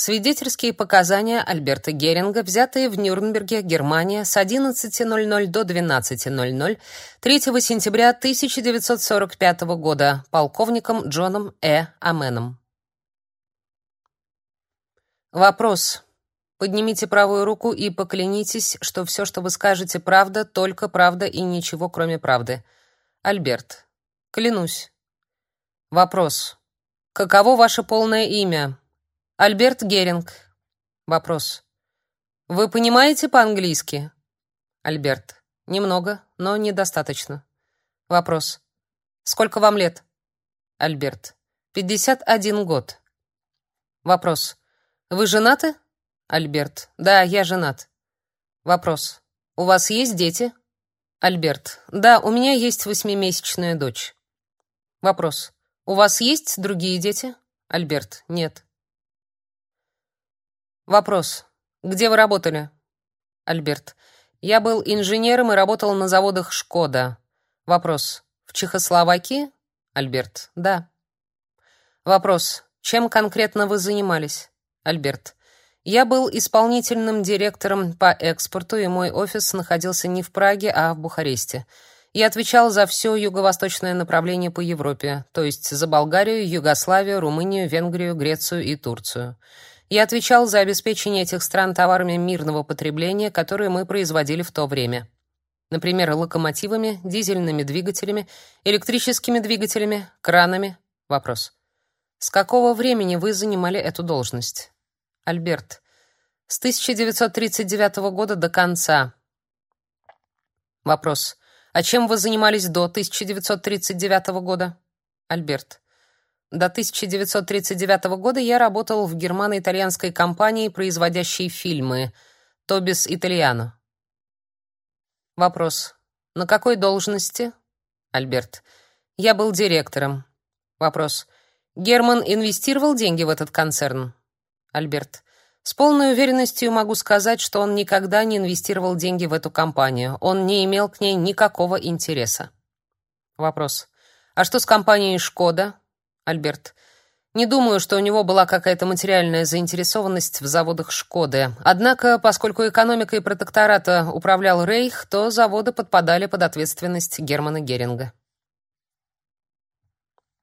Свидетельские показания Альберта Геринга, взятые в Нюрнберге, Германия, с 11.00 до 12.00 3 сентября 1945 года полковником Джоном Э. Аменом. Вопрос. Поднимите правую руку и поклянитесь, что все, что вы скажете, правда, только правда и ничего, кроме правды. Альберт. Клянусь. Вопрос. Каково ваше полное имя? Альберт Геринг. Вопрос. Вы понимаете по-английски? Альберт. Немного, но недостаточно. Вопрос. Сколько вам лет? Альберт. 51 год. Вопрос. Вы женаты? Альберт. Да, я женат. Вопрос. У вас есть дети? Альберт. Да, у меня есть восьмимесячная дочь. Вопрос. У вас есть другие дети? Альберт. Нет. Вопрос. Где вы работали? Альберт. Я был инженером и работал на заводах Шкода. Вопрос. В Чехословакии? Альберт. Да. Вопрос. Чем конкретно вы занимались? Альберт. Я был исполнительным директором по экспорту, и мой офис находился не в Праге, а в Бухаресте. Я отвечал за все юго-восточное направление по Европе, то есть за Болгарию, Югославию, Румынию, Венгрию, Грецию и Турцию. Я отвечал за обеспечение этих стран товарами мирного потребления, которые мы производили в то время. Например, локомотивами, дизельными двигателями, электрическими двигателями, кранами. Вопрос. С какого времени вы занимали эту должность? Альберт. С 1939 года до конца. Вопрос. А чем вы занимались до 1939 года? Альберт. До 1939 года я работал в германо-итальянской компании, производящей фильмы Тобис Итальяно. Вопрос. На какой должности? Альберт. Я был директором. Вопрос. Герман инвестировал деньги в этот концерн? Альберт. С полной уверенностью могу сказать, что он никогда не инвестировал деньги в эту компанию. Он не имел к ней никакого интереса. Вопрос. А что с компанией Шкода? Альберт. Не думаю, что у него была какая-то материальная заинтересованность в заводах Шкоды. Однако, поскольку экономикой протектората управлял Рейх, то заводы подпадали под ответственность Германа Геринга.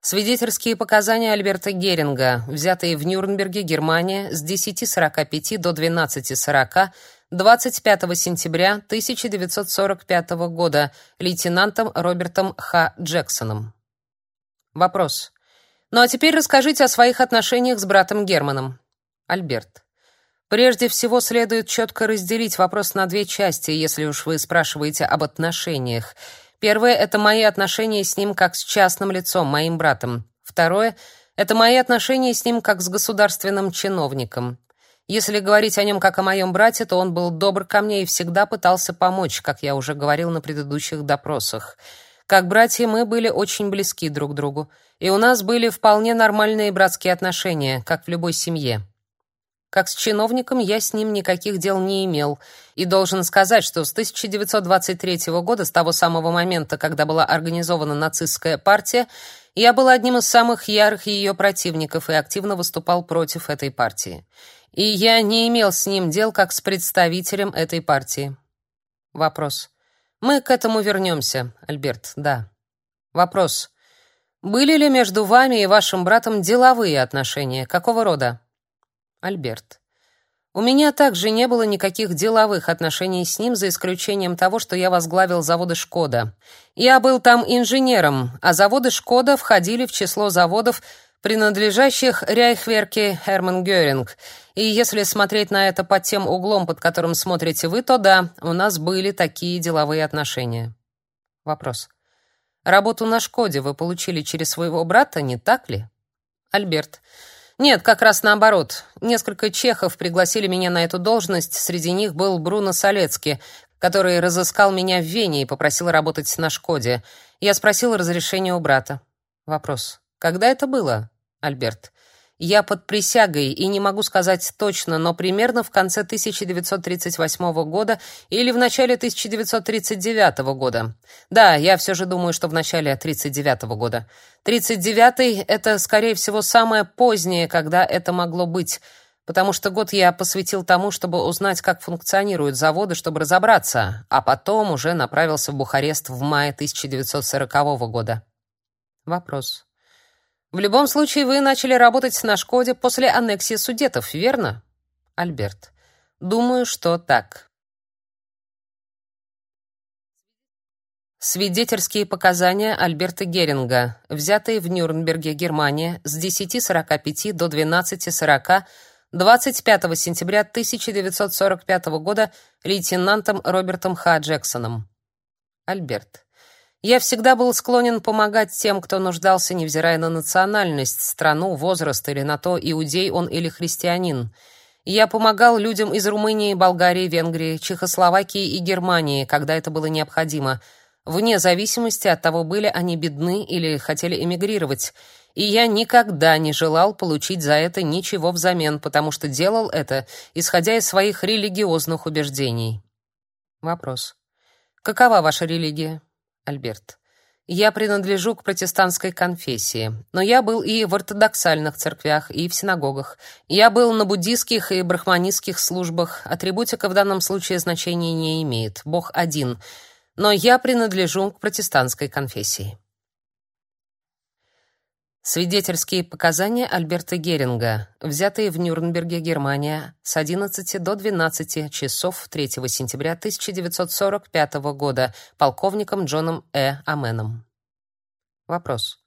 Свидетельские показания Альберта Геринга, взятые в Нюрнберге, Германия, с 10:45 до 12:40 25 сентября 1945 года лейтенантом Робертом Х. Джексоном. Вопрос. Ну а теперь расскажите о своих отношениях с братом Германом. Альберт. Прежде всего следует четко разделить вопрос на две части, если уж вы спрашиваете об отношениях. Первое это мои отношения с ним как с частным лицом, моим братом. Второе это мои отношения с ним как с государственным чиновником. Если говорить о нем как о моем брате, то он был добр ко мне и всегда пытался помочь, как я уже говорил на предыдущих допросах. Как братья мы были очень близки друг к другу, и у нас были вполне нормальные братские отношения, как в любой семье. Как с чиновником я с ним никаких дел не имел, и должен сказать, что с 1923 года, с того самого момента, когда была организована нацистская партия, я был одним из самых ярых ее противников и активно выступал против этой партии. И я не имел с ним дел как с представителем этой партии. Вопрос. Мы к этому вернемся, Альберт, да. Вопрос. Были ли между вами и вашим братом деловые отношения? Какого рода? Альберт. У меня также не было никаких деловых отношений с ним, за исключением того, что я возглавил заводы Шкода. Я был там инженером, а заводы Шкода входили в число заводов, принадлежащих Рейхверке Херман Гёринг. И если смотреть на это под тем углом, под которым смотрите вы, то да, у нас были такие деловые отношения. Вопрос. Работу на Шкоде вы получили через своего брата, не так ли? Альберт. Нет, как раз наоборот. Несколько чехов пригласили меня на эту должность, среди них был Бруно Солецкий, который разыскал меня в Вене и попросил работать на Шкоде. Я спросил разрешения у брата. Вопрос. Когда это было? Альберт. Я под присягой и не могу сказать точно, но примерно в конце 1938 года или в начале 1939 года. Да, я все же думаю, что в начале 1939 года. 39 это скорее всего самое позднее, когда это могло быть. потому что год я посвятил тому, чтобы узнать, как функционируют заводы, чтобы разобраться, а потом уже направился в Бухарест в мае 1940 года. Вопрос. В любом случае вы начали работать на Шкоде после аннексии Судетов, верно? Альберт. Думаю, что так. Свидетельские показания Альберта Геринга, взятые в Нюрнберге, Германия, с 10:45 до 12:40 25 сентября 1945 года лейтенантом Робертом Х. Джексоном. Альберт. Я всегда был склонен помогать тем, кто нуждался, невзирая на национальность, страну, возраст или на то, иудей он или христианин. Я помогал людям из Румынии, Болгарии, Венгрии, Чехословакии и Германии, когда это было необходимо, вне зависимости от того, были они бедны или хотели эмигрировать и я никогда не желал получить за это ничего взамен, потому что делал это, исходя из своих религиозных убеждений. Вопрос. Какова ваша религия? Альберт. Я принадлежу к протестантской конфессии, но я был и в ортодоксальных церквях, и в синагогах. Я был на буддийских и брахманистских службах. Атрибутика в данном случае значения не имеет. Бог один. Но я принадлежу к протестантской конфессии. Свидетельские показания Альберта Геринга, взятые в Нюрнберге, Германия, с 11 до 12 часов 3 сентября 1945 года полковником Джоном Э. Аменом. Вопрос.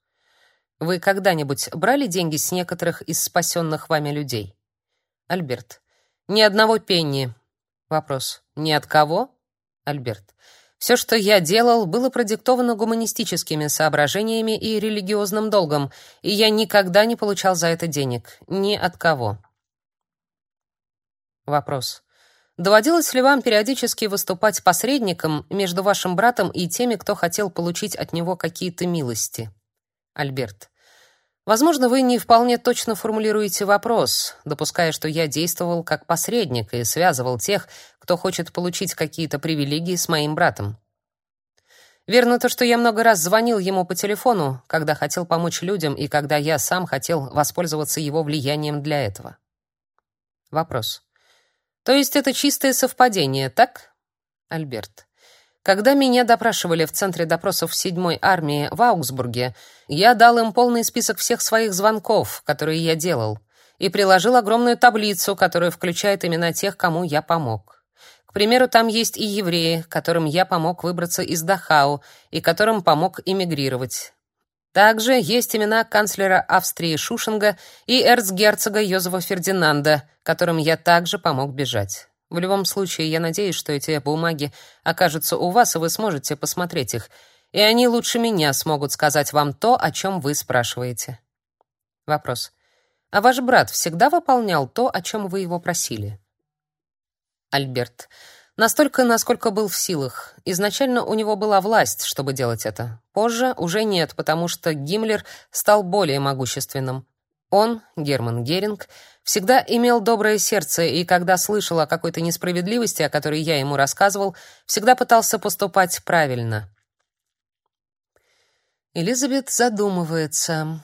Вы когда-нибудь брали деньги с некоторых из спасенных вами людей? Альберт. Ни одного пенни. Вопрос. Ни от кого? Альберт. Все, что я делал, было продиктовано гуманистическими соображениями и религиозным долгом, и я никогда не получал за это денег ни от кого. Вопрос. Доводилось ли вам периодически выступать посредником между вашим братом и теми, кто хотел получить от него какие-то милости? Альберт. Возможно, вы не вполне точно формулируете вопрос, допуская, что я действовал как посредник и связывал тех, кто хочет получить какие-то привилегии с моим братом. Верно то, что я много раз звонил ему по телефону, когда хотел помочь людям и когда я сам хотел воспользоваться его влиянием для этого. Вопрос. То есть это чистое совпадение, так? Альберт. Когда меня допрашивали в центре допросов 7-й армии в Аугсбурге, я дал им полный список всех своих звонков, которые я делал, и приложил огромную таблицу, которая включает имена тех, кому я помог. К примеру, там есть и евреи, которым я помог выбраться из Дахау и которым помог эмигрировать. Также есть имена канцлера Австрии Шушинга и эрцгерцога Йозефа Фердинанда, которым я также помог бежать. В любом случае, я надеюсь, что эти бумаги окажутся у вас, и вы сможете посмотреть их, и они лучше меня смогут сказать вам то, о чем вы спрашиваете. Вопрос. А ваш брат всегда выполнял то, о чем вы его просили? Альберт. Настолько, насколько был в силах. Изначально у него была власть, чтобы делать это. Позже уже нет, потому что Гиммлер стал более могущественным. Он, Герман Геринг, всегда имел доброе сердце и когда слышал о какой-то несправедливости, о которой я ему рассказывал, всегда пытался поступать правильно. Элизабет задумывается.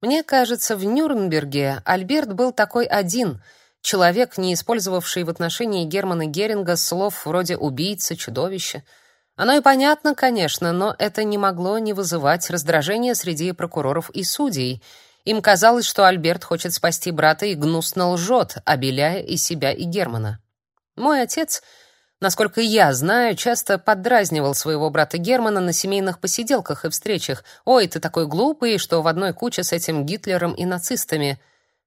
Мне кажется, в Нюрнберге Альберт был такой один, человек, не использовавший в отношении Германа Геринга слов вроде убийца, чудовище. Оно и понятно, конечно, но это не могло не вызывать раздражения среди прокуроров и судей. Им казалось, что Альберт хочет спасти брата и гнусно лжет, обеляя и себя, и Германа. Мой отец, насколько я знаю, часто поддразнивал своего брата Германа на семейных посиделках и встречах. «Ой, ты такой глупый, что в одной куче с этим Гитлером и нацистами».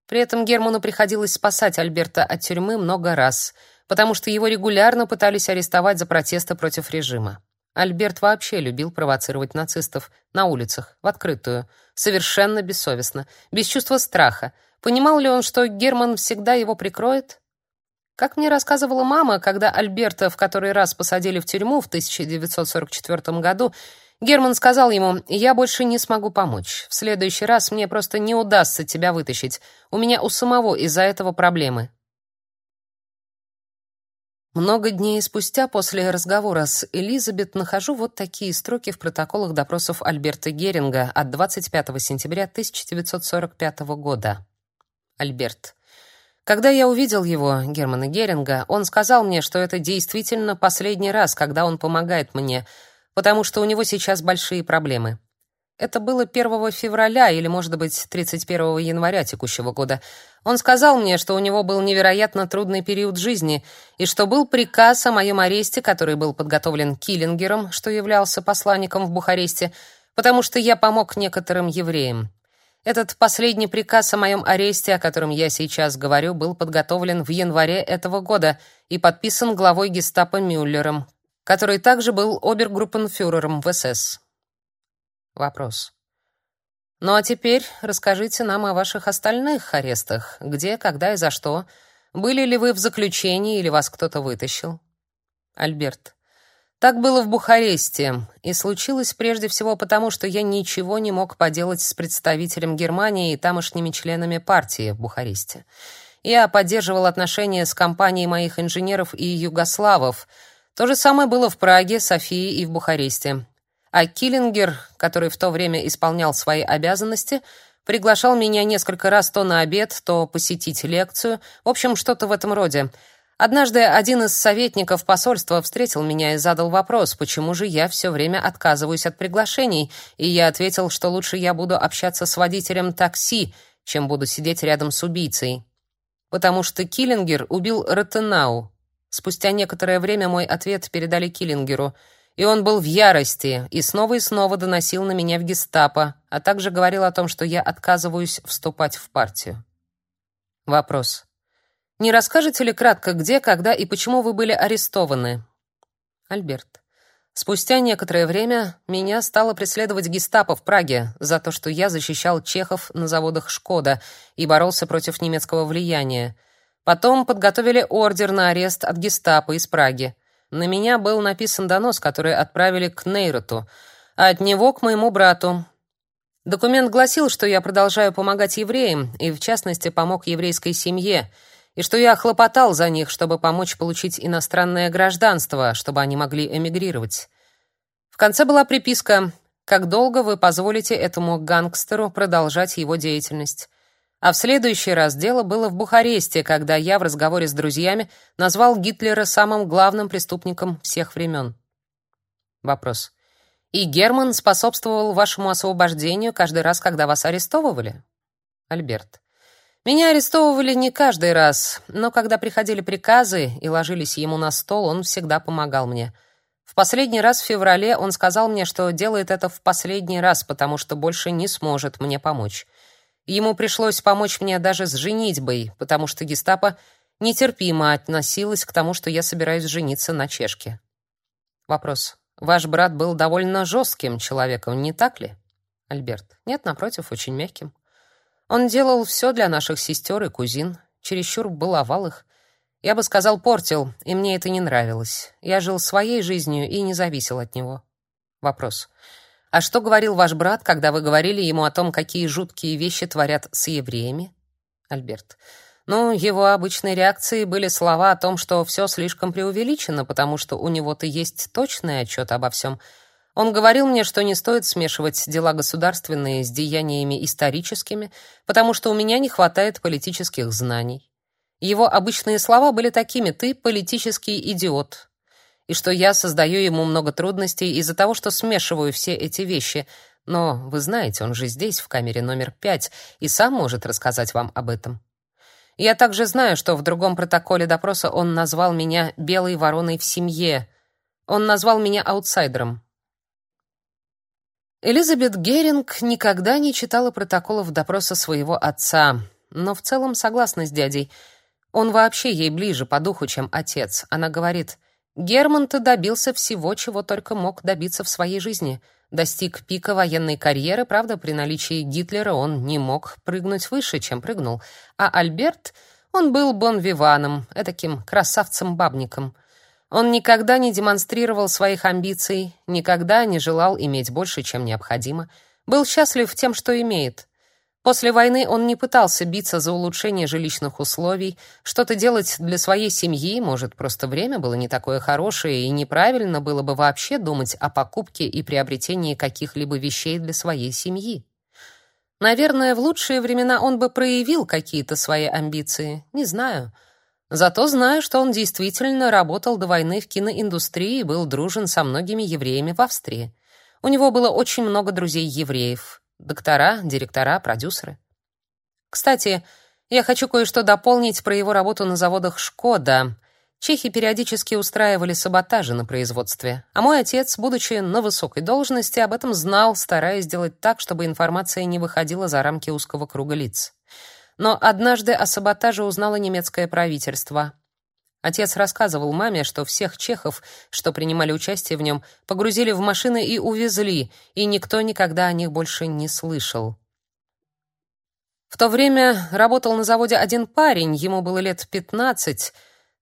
При этом Герману приходилось спасать Альберта от тюрьмы много раз, потому что его регулярно пытались арестовать за протесты против режима. Альберт вообще любил провоцировать нацистов на улицах, в открытую, совершенно бессовестно, без чувства страха. Понимал ли он, что Герман всегда его прикроет? Как мне рассказывала мама, когда Альберта в который раз посадили в тюрьму в 1944 году, Герман сказал ему: "Я больше не смогу помочь. В следующий раз мне просто не удастся тебя вытащить. У меня у самого из-за этого проблемы". Много дней спустя после разговора с Элизабет нахожу вот такие строки в протоколах допросов Альберта Геринга от 25 сентября 1945 года. Альберт. Когда я увидел его, Германа Геринга, он сказал мне, что это действительно последний раз, когда он помогает мне, потому что у него сейчас большие проблемы. Это было 1 февраля или, может быть, 31 января текущего года. Он сказал мне, что у него был невероятно трудный период жизни и что был приказ о моем аресте, который был подготовлен Киллингером, что являлся посланником в Бухаресте, потому что я помог некоторым евреям. Этот последний приказ о моем аресте, о котором я сейчас говорю, был подготовлен в январе этого года и подписан главой Гестапо Мюллером, который также был обергруппенфюрером в СС. Вопрос. Ну а теперь расскажите нам о ваших остальных арестах. Где, когда и за что? Были ли вы в заключении или вас кто-то вытащил? Альберт. Так было в Бухаресте, и случилось прежде всего потому, что я ничего не мог поделать с представителем Германии и тамошними членами партии в Бухаресте. Я поддерживал отношения с компанией моих инженеров и югославов. То же самое было в Праге, Софии и в Бухаресте. А Киллингер, который в то время исполнял свои обязанности, приглашал меня несколько раз то на обед, то посетить лекцию, в общем, что-то в этом роде — Однажды один из советников посольства встретил меня и задал вопрос, почему же я все время отказываюсь от приглашений, и я ответил, что лучше я буду общаться с водителем такси, чем буду сидеть рядом с убийцей. Потому что Киллингер убил Ротенау. Спустя некоторое время мой ответ передали Киллингеру, и он был в ярости и снова и снова доносил на меня в гестапо, а также говорил о том, что я отказываюсь вступать в партию. Вопрос. Не расскажете ли кратко, где, когда и почему вы были арестованы? Альберт. Спустя некоторое время меня стало преследовать гестапо в Праге за то, что я защищал чехов на заводах Шкода и боролся против немецкого влияния. Потом подготовили ордер на арест от гестапо из Праги. На меня был написан донос, который отправили к Нейроту, а от него к моему брату. Документ гласил, что я продолжаю помогать евреям, и в частности помог еврейской семье — и что я хлопотал за них, чтобы помочь получить иностранное гражданство, чтобы они могли эмигрировать. В конце была приписка «Как долго вы позволите этому гангстеру продолжать его деятельность?» А в следующий раз дело было в Бухаресте, когда я в разговоре с друзьями назвал Гитлера самым главным преступником всех времен. Вопрос. И Герман способствовал вашему освобождению каждый раз, когда вас арестовывали? Альберт. Меня арестовывали не каждый раз, но когда приходили приказы и ложились ему на стол, он всегда помогал мне. В последний раз в феврале он сказал мне, что делает это в последний раз, потому что больше не сможет мне помочь. Ему пришлось помочь мне даже с женитьбой, потому что Гестапо нетерпимо относилось к тому, что я собираюсь жениться на чешке. Вопрос. Ваш брат был довольно жестким человеком, не так ли? Альберт. Нет, напротив, очень мягким. Он делал все для наших сестер и кузин, чересчур баловал их. Я бы сказал, портил, и мне это не нравилось. Я жил своей жизнью и не зависел от него. Вопрос. А что говорил ваш брат, когда вы говорили ему о том, какие жуткие вещи творят с евреями? Альберт. Ну, его обычной реакцией были слова о том, что все слишком преувеличено, потому что у него-то есть точный отчет обо всем — он говорил мне, что не стоит смешивать дела государственные с деяниями историческими, потому что у меня не хватает политических знаний. Его обычные слова были такими: "Ты политический идиот". И что я создаю ему много трудностей из-за того, что смешиваю все эти вещи. Но вы знаете, он же здесь, в камере номер пять, и сам может рассказать вам об этом. Я также знаю, что в другом протоколе допроса он назвал меня белой вороной в семье. Он назвал меня аутсайдером. Элизабет Геринг никогда не читала протоколов допроса своего отца, но в целом согласна с дядей. Он вообще ей ближе по духу, чем отец. Она говорит: "Герман-то добился всего, чего только мог добиться в своей жизни. Достиг пика военной карьеры, правда, при наличии Гитлера он не мог прыгнуть выше, чем прыгнул. А Альберт, он был бонвиваном, этаким красавцем-бабником. Он никогда не демонстрировал своих амбиций, никогда не желал иметь больше, чем необходимо, был счастлив тем, что имеет. После войны он не пытался биться за улучшение жилищных условий, что-то делать для своей семьи, может, просто время было не такое хорошее и неправильно было бы вообще думать о покупке и приобретении каких-либо вещей для своей семьи. Наверное, в лучшие времена он бы проявил какие-то свои амбиции, не знаю. Зато знаю, что он действительно работал до войны в киноиндустрии и был дружен со многими евреями в Австрии. У него было очень много друзей-евреев. Доктора, директора, продюсеры. Кстати, я хочу кое-что дополнить про его работу на заводах «Шкода». Чехи периодически устраивали саботажи на производстве, а мой отец, будучи на высокой должности, об этом знал, стараясь сделать так, чтобы информация не выходила за рамки узкого круга лиц. Но однажды о саботаже узнало немецкое правительство. Отец рассказывал маме, что всех чехов, что принимали участие в нем, погрузили в машины и увезли, и никто никогда о них больше не слышал. В то время работал на заводе один парень, ему было лет пятнадцать.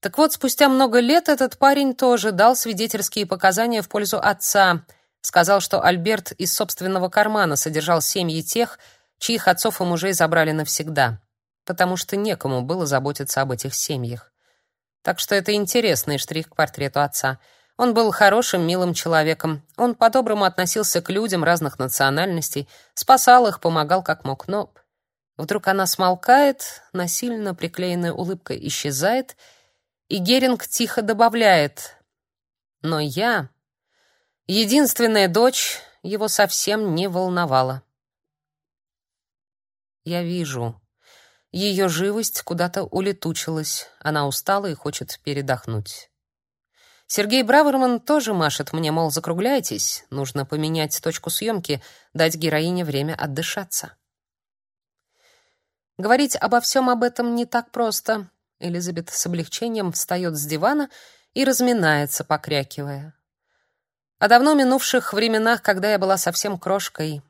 Так вот, спустя много лет этот парень тоже дал свидетельские показания в пользу отца. Сказал, что Альберт из собственного кармана содержал семьи тех, чьих отцов и мужей забрали навсегда, потому что некому было заботиться об этих семьях. Так что это интересный штрих к портрету отца. Он был хорошим, милым человеком. Он по-доброму относился к людям разных национальностей, спасал их, помогал как мог, но вдруг она смолкает, насильно приклеенная улыбка исчезает, и Геринг тихо добавляет: "Но я, единственная дочь, его совсем не волновала. Я вижу. Ее живость куда-то улетучилась. Она устала и хочет передохнуть. Сергей Браверман тоже машет мне, мол, закругляйтесь, нужно поменять точку съемки, дать героине время отдышаться. Говорить обо всем об этом не так просто. Элизабет с облегчением встает с дивана и разминается, покрякивая. О давно минувших временах, когда я была совсем крошкой,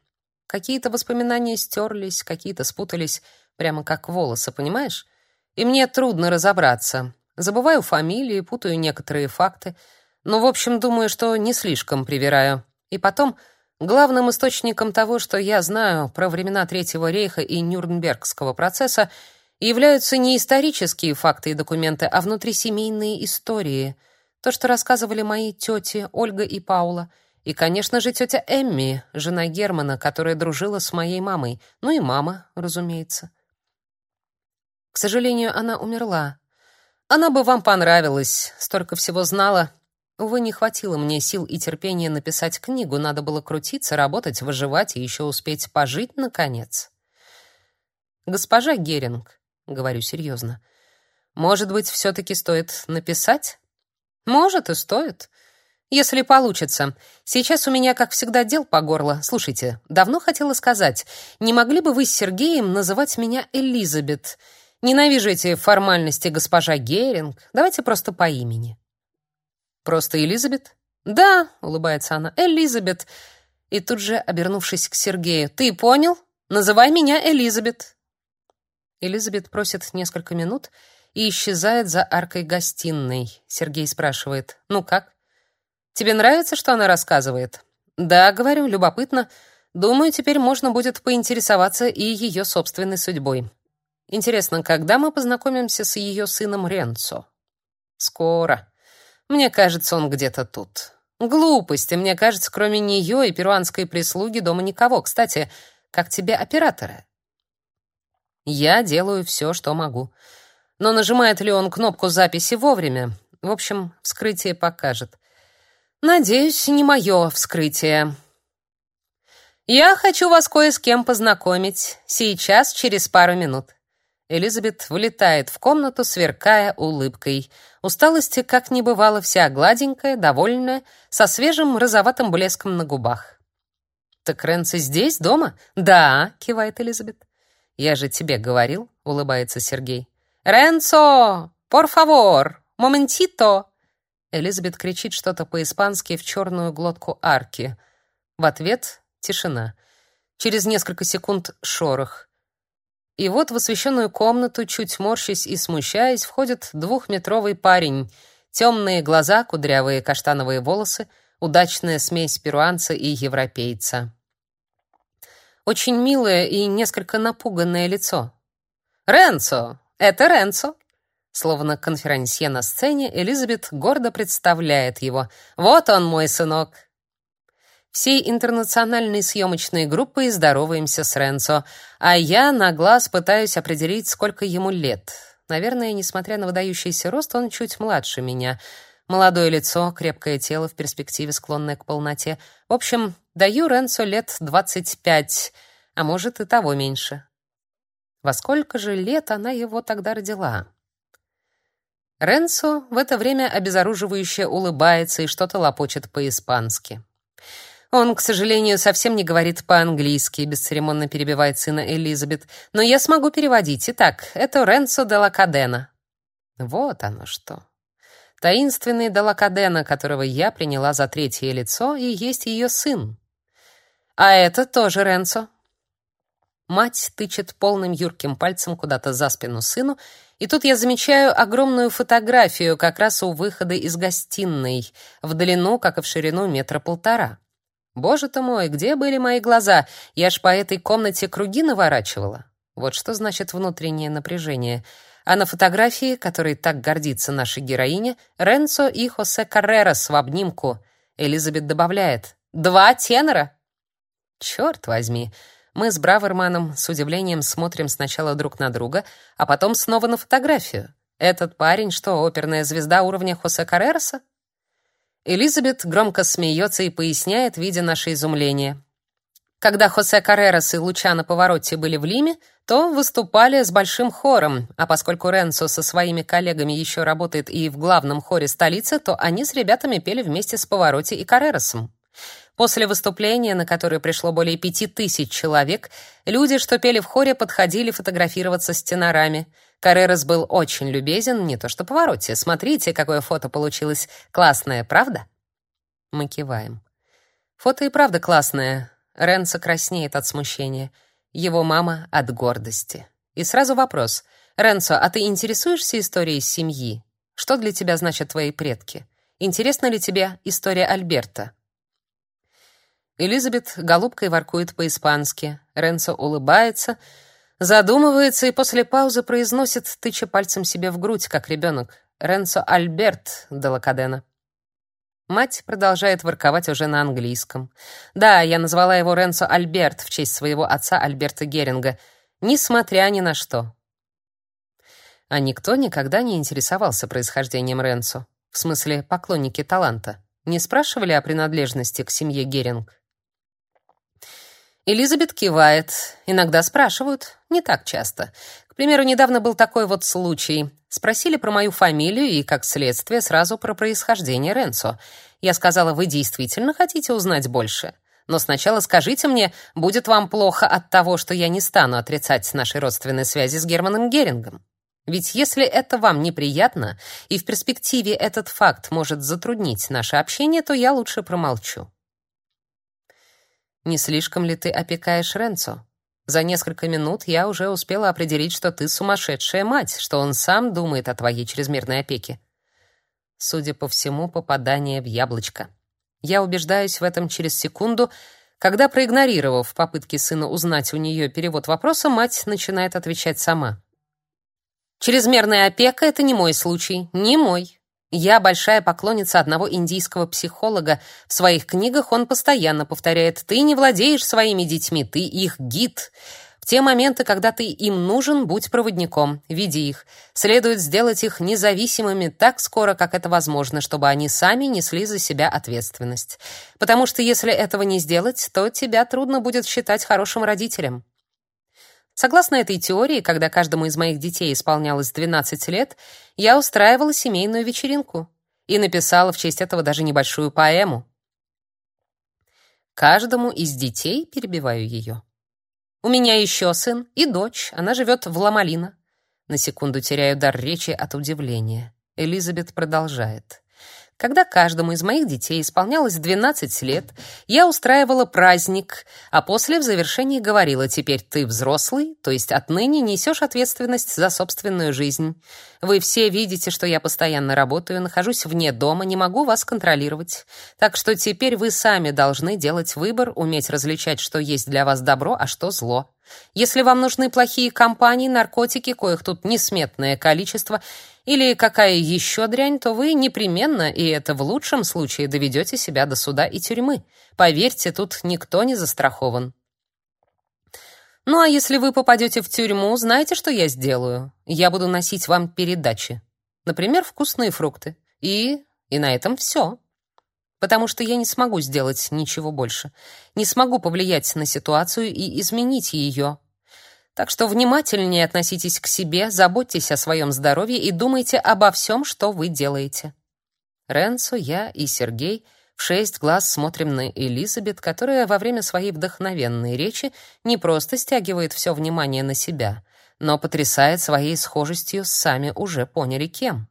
Какие-то воспоминания стерлись, какие-то спутались, прямо как волосы, понимаешь? И мне трудно разобраться. Забываю фамилии, путаю некоторые факты. Но, в общем, думаю, что не слишком привираю. И потом, главным источником того, что я знаю про времена Третьего рейха и Нюрнбергского процесса, являются не исторические факты и документы, а внутрисемейные истории. То, что рассказывали мои тети Ольга и Паула — и, конечно же, тетя Эмми, жена Германа, которая дружила с моей мамой. Ну и мама, разумеется. К сожалению, она умерла. Она бы вам понравилась, столько всего знала. Увы, не хватило мне сил и терпения написать книгу, надо было крутиться, работать, выживать и еще успеть пожить, наконец. «Госпожа Геринг», — говорю серьезно, — «может быть, все-таки стоит написать?» «Может, и стоит. Если получится. Сейчас у меня, как всегда, дел по горло. Слушайте, давно хотела сказать, не могли бы вы с Сергеем называть меня Элизабет? Ненавижу эти формальности, госпожа Геринг. Давайте просто по имени. Просто Элизабет? Да, улыбается она. Элизабет. И тут же, обернувшись к Сергею, ты понял? Называй меня Элизабет. Элизабет просит несколько минут и исчезает за аркой гостиной. Сергей спрашивает: "Ну как?" Тебе нравится, что она рассказывает? Да, говорю, любопытно. Думаю, теперь можно будет поинтересоваться и ее собственной судьбой. Интересно, когда мы познакомимся с ее сыном Ренцо? Скоро. Мне кажется, он где-то тут. Глупости, мне кажется, кроме нее и перуанской прислуги дома никого. Кстати, как тебе операторы? Я делаю все, что могу. Но нажимает ли он кнопку записи вовремя? В общем, вскрытие покажет. Надеюсь, не мое вскрытие. Я хочу вас кое с кем познакомить. Сейчас, через пару минут. Элизабет влетает в комнату, сверкая улыбкой. Усталости как не бывало, вся гладенькая, довольная, со свежим розоватым блеском на губах. «Так Ренци здесь, дома?» «Да», — кивает Элизабет. «Я же тебе говорил», — улыбается Сергей. «Ренцо! Пор фавор! Моментито!» Элизабет кричит что-то по-испански в черную глотку арки. В ответ тишина. Через несколько секунд шорох. И вот в освещенную комнату, чуть морщась и смущаясь, входит двухметровый парень. Темные глаза, кудрявые каштановые волосы, удачная смесь перуанца и европейца. Очень милое и несколько напуганное лицо. «Ренцо! Это Ренцо!» Словно конферансье на сцене, Элизабет гордо представляет его. «Вот он, мой сынок!» Всей интернациональной съемочной группой здороваемся с Ренцо, а я на глаз пытаюсь определить, сколько ему лет. Наверное, несмотря на выдающийся рост, он чуть младше меня. Молодое лицо, крепкое тело в перспективе склонное к полноте. В общем, даю Ренцо лет 25, а может и того меньше. Во сколько же лет она его тогда родила? Ренцо в это время обезоруживающе улыбается и что-то лопочет по-испански. Он, к сожалению, совсем не говорит по-английски, бесцеремонно перебивает сына Элизабет. Но я смогу переводить. Итак, это Ренцо де Лакадена. Вот оно что. Таинственный де Лакадена, которого я приняла за третье лицо, и есть ее сын. А это тоже Ренцо. Мать тычет полным юрким пальцем куда-то за спину сыну, и тут я замечаю огромную фотографию как раз у выхода из гостиной, в длину, как и в ширину, метра полтора. Боже ты мой, где были мои глаза? Я ж по этой комнате круги наворачивала. Вот что значит внутреннее напряжение. А на фотографии, которой так гордится наша героиня, Ренцо и Хосе Каррерас в обнимку. Элизабет добавляет: "Два тенора". Черт возьми. Мы с Браверманом с удивлением смотрим сначала друг на друга, а потом снова на фотографию. Этот парень что, оперная звезда уровня Хосе Каррераса? Элизабет громко смеется и поясняет, видя наше изумление. Когда Хосе Каррерас и Лучано Повороте были в Лиме, то выступали с большим хором, а поскольку Ренцо со своими коллегами еще работает и в главном хоре столицы, то они с ребятами пели вместе с Повороте и Каррерасом. После выступления, на которое пришло более пяти тысяч человек, люди, что пели в хоре, подходили фотографироваться с тенорами. Каррерас был очень любезен, не то что повороте. Смотрите, какое фото получилось. Классное, правда? Мы киваем. Фото и правда классное. Ренцо краснеет от смущения. Его мама — от гордости. И сразу вопрос. «Ренцо, а ты интересуешься историей семьи? Что для тебя значат твои предки? Интересна ли тебе история Альберта?» Элизабет голубкой воркует по-испански. Ренцо улыбается — Задумывается и после паузы произносит, тыча пальцем себе в грудь, как ребенок. Ренцо Альберт де Лакадена. Мать продолжает ворковать уже на английском. Да, я назвала его Ренцо Альберт в честь своего отца Альберта Геринга, несмотря ни на что. А никто никогда не интересовался происхождением Ренцо, в смысле поклонники таланта. Не спрашивали о принадлежности к семье Геринг. Элизабет кивает. Иногда спрашивают, не так часто. К примеру, недавно был такой вот случай. Спросили про мою фамилию и, как следствие, сразу про происхождение Ренцо. Я сказала: "Вы действительно хотите узнать больше?" Но сначала скажите мне, будет вам плохо от того, что я не стану отрицать нашей родственной связи с Германом Герингом? Ведь если это вам неприятно, и в перспективе этот факт может затруднить наше общение, то я лучше промолчу. Не слишком ли ты опекаешь Ренцо? За несколько минут я уже успела определить, что ты сумасшедшая мать, что он сам думает о твоей чрезмерной опеке. Судя по всему, попадание в яблочко. Я убеждаюсь в этом через секунду, когда, проигнорировав попытки сына узнать у нее перевод вопроса, мать начинает отвечать сама. Чрезмерная опека это не мой случай, не мой. Я большая поклонница одного индийского психолога. В своих книгах он постоянно повторяет: "Ты не владеешь своими детьми, ты их гид". В те моменты, когда ты им нужен, будь проводником, веди их. Следует сделать их независимыми так скоро, как это возможно, чтобы они сами несли за себя ответственность. Потому что если этого не сделать, то тебя трудно будет считать хорошим родителем. Согласно этой теории, когда каждому из моих детей исполнялось 12 лет, я устраивала семейную вечеринку и написала в честь этого даже небольшую поэму. Каждому из детей перебиваю ее. У меня еще сын и дочь, она живет в Ламалино. На секунду теряю дар речи от удивления. Элизабет продолжает. Когда каждому из моих детей исполнялось 12 лет, я устраивала праздник, а после в завершении говорила: "Теперь ты взрослый, то есть отныне несешь ответственность за собственную жизнь. Вы все видите, что я постоянно работаю, нахожусь вне дома, не могу вас контролировать. Так что теперь вы сами должны делать выбор, уметь различать, что есть для вас добро, а что зло. Если вам нужны плохие компании, наркотики, коих тут несметное количество, или какая еще дрянь, то вы непременно, и это в лучшем случае, доведете себя до суда и тюрьмы. Поверьте, тут никто не застрахован. Ну а если вы попадете в тюрьму, знаете, что я сделаю? Я буду носить вам передачи. Например, вкусные фрукты. И и на этом все. Потому что я не смогу сделать ничего больше. Не смогу повлиять на ситуацию и изменить ее. Так что внимательнее относитесь к себе, заботьтесь о своем здоровье и думайте обо всем, что вы делаете. Ренцо, я и Сергей в шесть глаз смотрим на Элизабет, которая во время своей вдохновенной речи не просто стягивает все внимание на себя, но потрясает своей схожестью с сами уже поняли кем.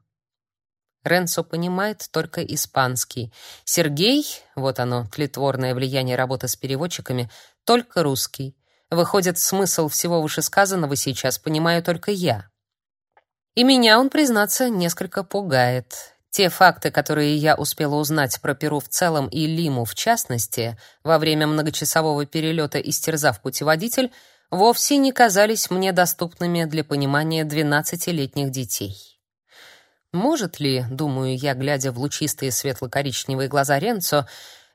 Ренцо понимает только испанский. Сергей, вот оно, тлетворное влияние работы с переводчиками, только русский. Выходит, смысл всего вышесказанного сейчас понимаю только я. И меня он, признаться, несколько пугает. Те факты, которые я успела узнать про Перу в целом и Лиму в частности, во время многочасового перелета истерзав путеводитель, вовсе не казались мне доступными для понимания двенадцатилетних детей. Может ли, думаю я, глядя в лучистые светло-коричневые глаза Ренцо,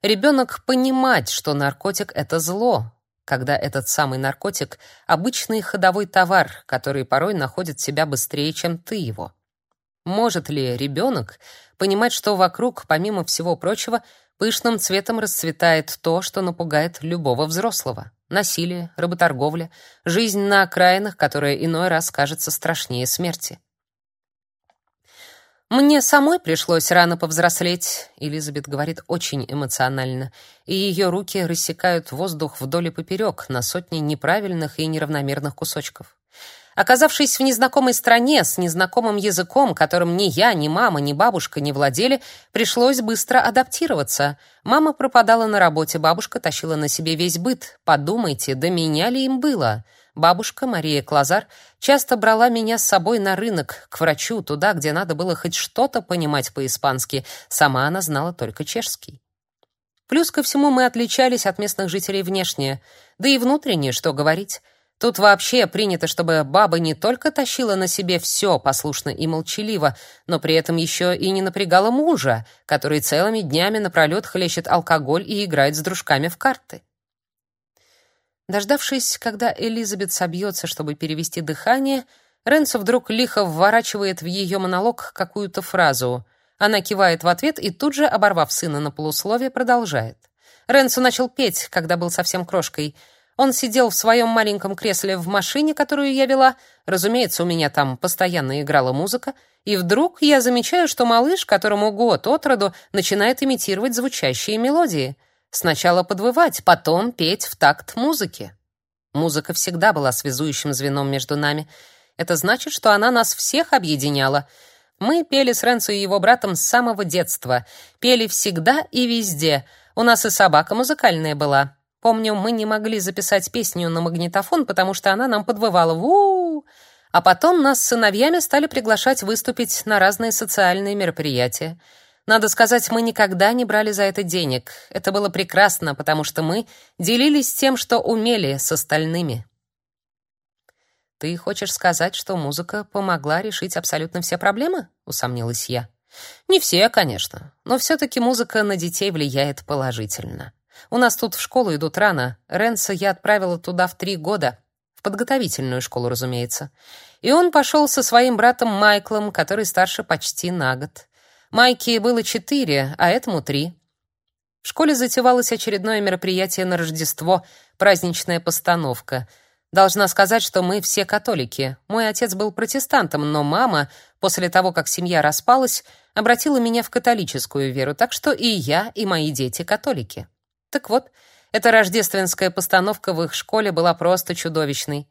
ребенок понимать, что наркотик — это зло, когда этот самый наркотик — обычный ходовой товар, который порой находит себя быстрее, чем ты его. Может ли ребенок понимать, что вокруг, помимо всего прочего, пышным цветом расцветает то, что напугает любого взрослого? Насилие, работорговля, жизнь на окраинах, которая иной раз кажется страшнее смерти. Мне самой пришлось рано повзрослеть, Элизабет говорит очень эмоционально, и ее руки рассекают воздух вдоль и поперек на сотни неправильных и неравномерных кусочков. Оказавшись в незнакомой стране с незнакомым языком, которым ни я, ни мама, ни бабушка не владели, пришлось быстро адаптироваться. Мама пропадала на работе, бабушка тащила на себе весь быт. Подумайте, до меня ли им было? Бабушка Мария Клазар часто брала меня с собой на рынок, к врачу, туда, где надо было хоть что-то понимать по-испански. Сама она знала только чешский. Плюс ко всему мы отличались от местных жителей внешне, да и внутренне, что говорить. Тут вообще принято, чтобы баба не только тащила на себе все послушно и молчаливо, но при этом еще и не напрягала мужа, который целыми днями напролет хлещет алкоголь и играет с дружками в карты. Дождавшись, когда Элизабет собьется, чтобы перевести дыхание, Ренцо вдруг лихо вворачивает в ее монолог какую-то фразу. Она кивает в ответ и тут же, оборвав сына на полусловие, продолжает. Ренцо начал петь, когда был совсем крошкой. Он сидел в своем маленьком кресле в машине, которую я вела. Разумеется, у меня там постоянно играла музыка. И вдруг я замечаю, что малыш, которому год от роду, начинает имитировать звучащие мелодии. Сначала подвывать, потом петь в такт музыке. Музыка всегда была связующим звеном между нами. Это значит, что она нас всех объединяла. Мы пели с Ренцо и его братом с самого детства. Пели всегда и везде. У нас и собака музыкальная была. Помню, мы не могли записать песню на магнитофон, потому что она нам подвывала у, -у, -у. А потом нас с сыновьями стали приглашать выступить на разные социальные мероприятия. Надо сказать, мы никогда не брали за это денег. Это было прекрасно, потому что мы делились тем, что умели с остальными. Ты хочешь сказать, что музыка помогла решить абсолютно все проблемы? усомнилась я. Не все, конечно, но все таки музыка на детей влияет положительно. У нас тут в школу идут рано. Ренса я отправила туда в три года, в подготовительную школу, разумеется. И он пошел со своим братом Майклом, который старше почти на год. Майке было четыре, а этому три. В школе затевалось очередное мероприятие на Рождество, праздничная постановка. Должна сказать, что мы все католики. Мой отец был протестантом, но мама, после того, как семья распалась, обратила меня в католическую веру, так что и я, и мои дети католики. Так вот, эта рождественская постановка в их школе была просто чудовищной.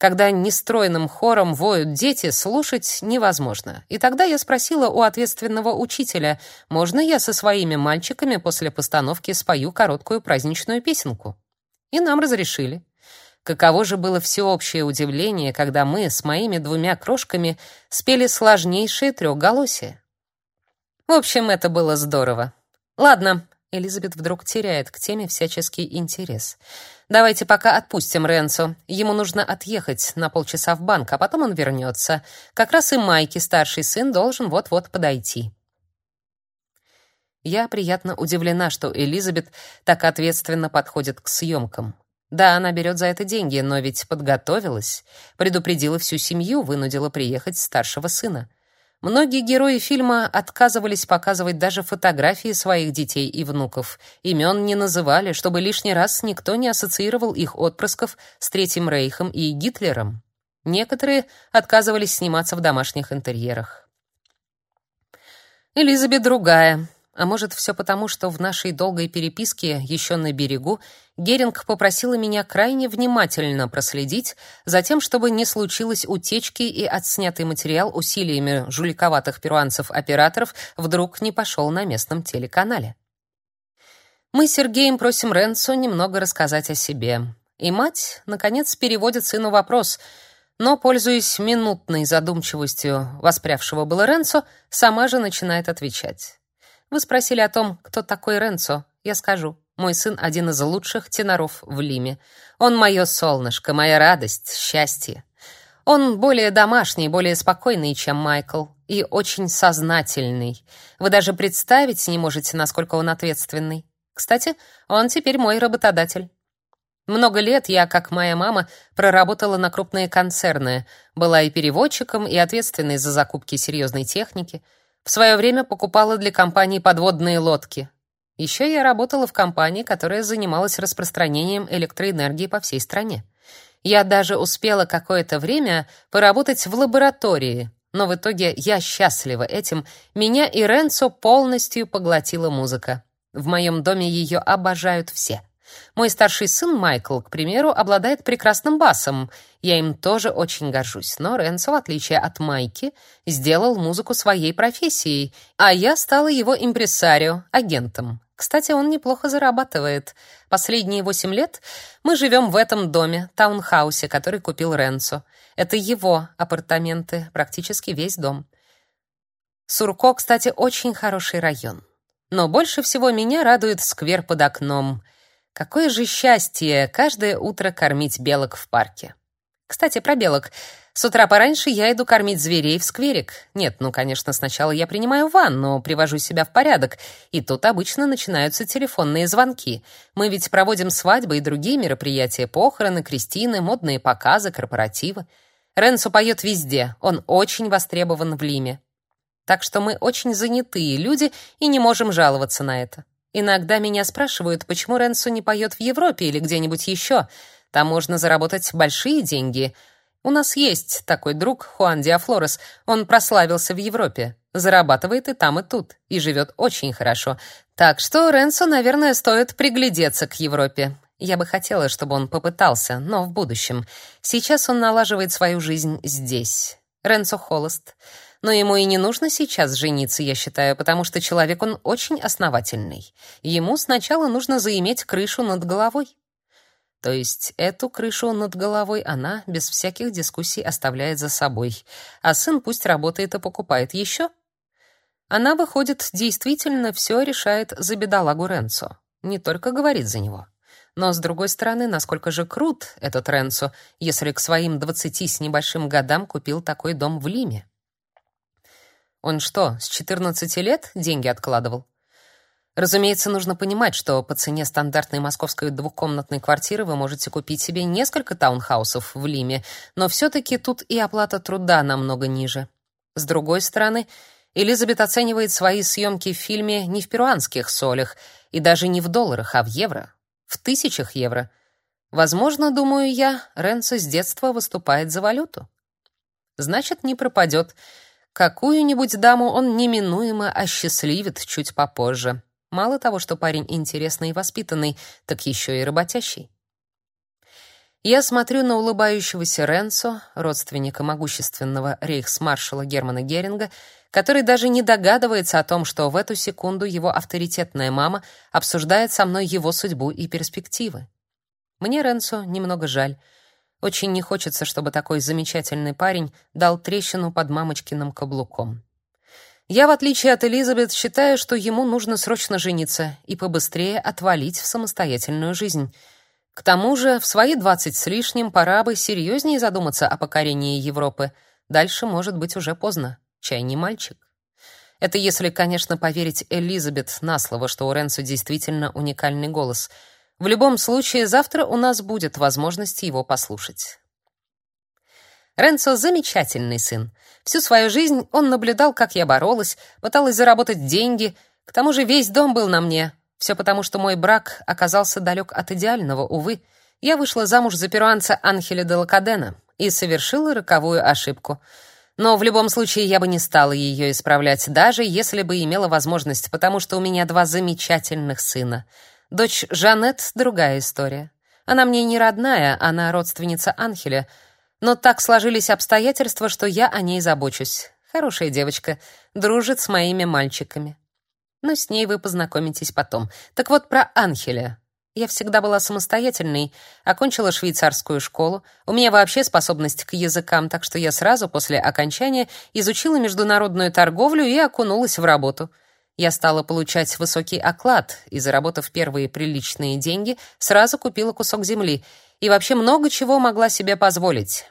Когда нестройным хором воют дети, слушать невозможно. И тогда я спросила у ответственного учителя, можно я со своими мальчиками после постановки спою короткую праздничную песенку. И нам разрешили. Каково же было всеобщее удивление, когда мы с моими двумя крошками спели сложнейшее трехголосие. В общем, это было здорово. Ладно, Элизабет вдруг теряет к теме всяческий интерес. Давайте пока отпустим Ренцо. Ему нужно отъехать на полчаса в банк, а потом он вернется. Как раз и Майки, старший сын, должен вот-вот подойти. Я приятно удивлена, что Элизабет так ответственно подходит к съемкам. Да, она берет за это деньги, но ведь подготовилась, предупредила всю семью, вынудила приехать старшего сына. Многие герои фильма отказывались показывать даже фотографии своих детей и внуков. Имен не называли, чтобы лишний раз никто не ассоциировал их отпрысков с Третьим Рейхом и Гитлером. Некоторые отказывались сниматься в домашних интерьерах. Элизабет другая. А может, все потому, что в нашей долгой переписке еще на берегу Геринг попросила меня крайне внимательно проследить за тем, чтобы не случилось утечки и отснятый материал усилиями жуликоватых перуанцев-операторов вдруг не пошел на местном телеканале. Мы с Сергеем просим Ренцо немного рассказать о себе. И мать, наконец, переводит сыну вопрос, но, пользуясь минутной задумчивостью воспрявшего было Ренцо, сама же начинает отвечать. Вы спросили о том, кто такой Ренцо. Я скажу. Мой сын один из лучших теноров в Лиме. Он мое солнышко, моя радость, счастье. Он более домашний, более спокойный, чем Майкл, и очень сознательный. Вы даже представить не можете, насколько он ответственный. Кстати, он теперь мой работодатель. Много лет я, как моя мама, проработала на крупные концерны, была и переводчиком, и ответственной за закупки серьезной техники — в свое время покупала для компании подводные лодки. Еще я работала в компании, которая занималась распространением электроэнергии по всей стране. Я даже успела какое-то время поработать в лаборатории, но в итоге я счастлива этим. Меня и Ренцо полностью поглотила музыка. В моем доме ее обожают все. Мой старший сын Майкл, к примеру, обладает прекрасным басом. Я им тоже очень горжусь. Но Ренцо, в отличие от Майки, сделал музыку своей профессией, а я стала его импресарио, агентом. Кстати, он неплохо зарабатывает. Последние восемь лет мы живем в этом доме, таунхаусе, который купил Ренцо. Это его апартаменты, практически весь дом. Сурко, кстати, очень хороший район. Но больше всего меня радует сквер под окном — Какое же счастье каждое утро кормить белок в парке. Кстати, про белок. С утра пораньше я иду кормить зверей в скверик. Нет, ну, конечно, сначала я принимаю ванну, привожу себя в порядок, и тут обычно начинаются телефонные звонки. Мы ведь проводим свадьбы и другие мероприятия, похороны, крестины, модные показы, корпоративы. Ренсо поет везде, он очень востребован в Лиме. Так что мы очень занятые люди и не можем жаловаться на это. Иногда меня спрашивают, почему Ренсо не поет в Европе или где-нибудь еще. Там можно заработать большие деньги. У нас есть такой друг, Хуан Диафлорес. Он прославился в Европе. Зарабатывает и там, и тут. И живет очень хорошо. Так что Ренсо, наверное, стоит приглядеться к Европе. Я бы хотела, чтобы он попытался, но в будущем. Сейчас он налаживает свою жизнь здесь. Ренсо холост. Но ему и не нужно сейчас жениться, я считаю, потому что человек он очень основательный. Ему сначала нужно заиметь крышу над головой. То есть эту крышу над головой она без всяких дискуссий оставляет за собой, а сын пусть работает и покупает еще. Она выходит, действительно все решает за бедолагу Ренцо, не только говорит за него. Но с другой стороны, насколько же крут этот Ренцо, если к своим двадцати с небольшим годам купил такой дом в Лиме. Он что, с 14 лет деньги откладывал? Разумеется, нужно понимать, что по цене стандартной московской двухкомнатной квартиры вы можете купить себе несколько таунхаусов в Лиме, но все таки тут и оплата труда намного ниже. С другой стороны, Элизабет оценивает свои съемки в фильме не в перуанских солях и даже не в долларах, а в евро, в тысячах евро. Возможно, думаю я, Ренцо с детства выступает за валюту. Значит, не пропадет. Какую-нибудь даму он неминуемо осчастливит чуть попозже. Мало того, что парень интересный и воспитанный, так еще и работящий. Я смотрю на улыбающегося Ренцо, родственника могущественного рейхсмаршала Германа Геринга, который даже не догадывается о том, что в эту секунду его авторитетная мама обсуждает со мной его судьбу и перспективы. Мне Ренцо немного жаль. Очень не хочется, чтобы такой замечательный парень дал трещину под мамочкиным каблуком. Я, в отличие от Элизабет, считаю, что ему нужно срочно жениться и побыстрее отвалить в самостоятельную жизнь. К тому же, в свои двадцать с лишним пора бы серьезнее задуматься о покорении Европы. Дальше может быть уже поздно. Чай не мальчик. Это если, конечно, поверить Элизабет на слово, что у Ренцо действительно уникальный голос. В любом случае, завтра у нас будет возможность его послушать. Ренцо замечательный сын. Всю свою жизнь он наблюдал, как я боролась, пыталась заработать деньги. К тому же весь дом был на мне. Все потому, что мой брак оказался далек от идеального, увы. Я вышла замуж за перуанца Анхеля де Лакадена и совершила роковую ошибку. Но в любом случае я бы не стала ее исправлять, даже если бы имела возможность, потому что у меня два замечательных сына. Дочь Жанет — другая история. Она мне не родная, она родственница Анхеля — но так сложились обстоятельства, что я о ней забочусь. Хорошая девочка, дружит с моими мальчиками. Но с ней вы познакомитесь потом. Так вот про Анхеля. Я всегда была самостоятельной, окончила швейцарскую школу. У меня вообще способность к языкам, так что я сразу после окончания изучила международную торговлю и окунулась в работу. Я стала получать высокий оклад и, заработав первые приличные деньги, сразу купила кусок земли и вообще много чего могла себе позволить.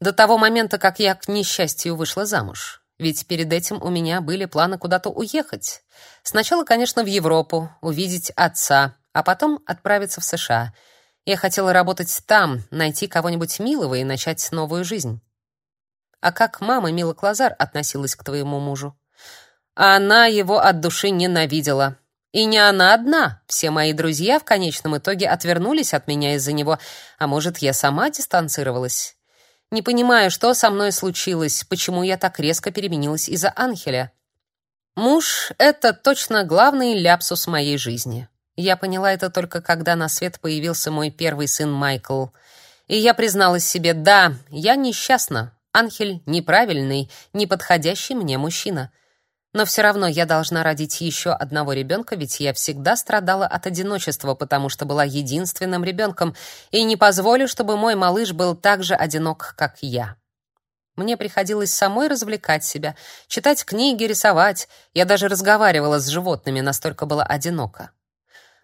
До того момента, как я к несчастью вышла замуж. Ведь перед этим у меня были планы куда-то уехать. Сначала, конечно, в Европу, увидеть отца, а потом отправиться в США. Я хотела работать там, найти кого-нибудь милого и начать новую жизнь. А как мама Мила Клазар относилась к твоему мужу? Она его от души ненавидела. И не она одна. Все мои друзья в конечном итоге отвернулись от меня из-за него, а может, я сама дистанцировалась. Не понимаю, что со мной случилось, почему я так резко переменилась из-за Анхеля. Муж — это точно главный ляпсус моей жизни. Я поняла это только когда на свет появился мой первый сын Майкл. И я призналась себе, да, я несчастна. Анхель неправильный, неподходящий мне мужчина — но все равно я должна родить еще одного ребенка, ведь я всегда страдала от одиночества, потому что была единственным ребенком, и не позволю, чтобы мой малыш был так же одинок, как я. Мне приходилось самой развлекать себя, читать книги, рисовать. Я даже разговаривала с животными, настолько была одинока.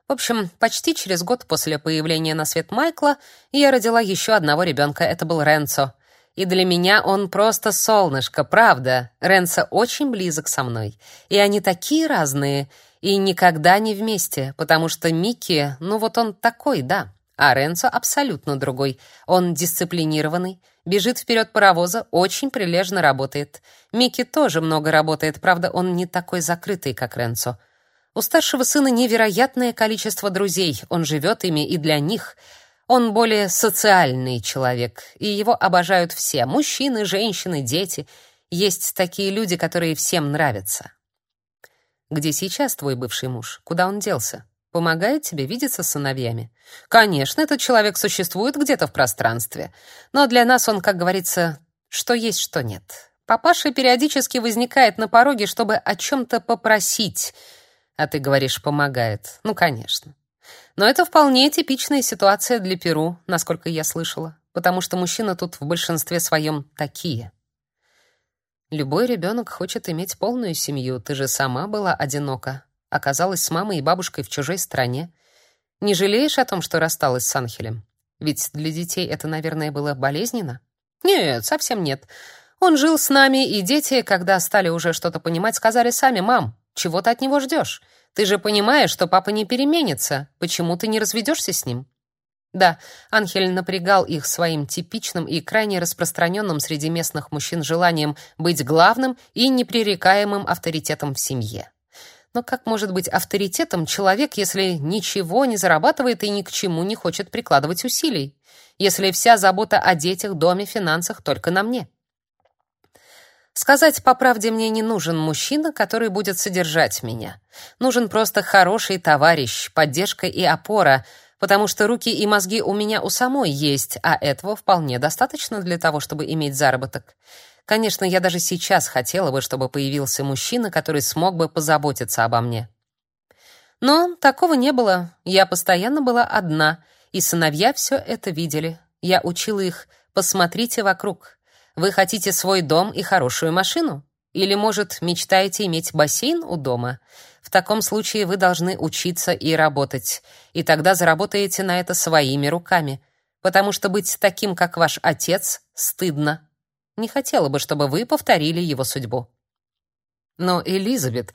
В общем, почти через год после появления на свет Майкла я родила еще одного ребенка. Это был Ренцо и для меня он просто солнышко, правда. Ренса очень близок со мной, и они такие разные, и никогда не вместе, потому что Микки, ну вот он такой, да, а Ренцо абсолютно другой. Он дисциплинированный, бежит вперед паровоза, очень прилежно работает. Микки тоже много работает, правда, он не такой закрытый, как Ренцо. У старшего сына невероятное количество друзей, он живет ими и для них — он более социальный человек, и его обожают все: мужчины, женщины, дети. Есть такие люди, которые всем нравятся. Где сейчас твой бывший муж? Куда он делся? Помогает тебе видеться с сыновьями? Конечно, этот человек существует где-то в пространстве, но для нас он, как говорится, что есть, что нет. Папаша периодически возникает на пороге, чтобы о чем то попросить, а ты говоришь, помогает. Ну, конечно. Но это вполне типичная ситуация для Перу, насколько я слышала, потому что мужчины тут в большинстве своем такие. Любой ребенок хочет иметь полную семью. Ты же сама была одинока, оказалась с мамой и бабушкой в чужой стране. Не жалеешь о том, что рассталась с Анхелем? Ведь для детей это, наверное, было болезненно. Нет, совсем нет. Он жил с нами, и дети, когда стали уже что-то понимать, сказали сами: "Мам, чего ты от него ждешь? Ты же понимаешь, что папа не переменится. Почему ты не разведешься с ним? Да, Анхель напрягал их своим типичным и крайне распространенным среди местных мужчин желанием быть главным и непререкаемым авторитетом в семье. Но как может быть авторитетом человек, если ничего не зарабатывает и ни к чему не хочет прикладывать усилий? Если вся забота о детях, доме, финансах только на мне? Сказать по правде, мне не нужен мужчина, который будет содержать меня. Нужен просто хороший товарищ, поддержка и опора, потому что руки и мозги у меня у самой есть, а этого вполне достаточно для того, чтобы иметь заработок. Конечно, я даже сейчас хотела бы, чтобы появился мужчина, который смог бы позаботиться обо мне. Но такого не было. Я постоянно была одна, и сыновья все это видели. Я учила их: "Посмотрите вокруг. Вы хотите свой дом и хорошую машину? Или, может, мечтаете иметь бассейн у дома? В таком случае вы должны учиться и работать, и тогда заработаете на это своими руками, потому что быть таким, как ваш отец, стыдно. Не хотела бы, чтобы вы повторили его судьбу. Но, Элизабет,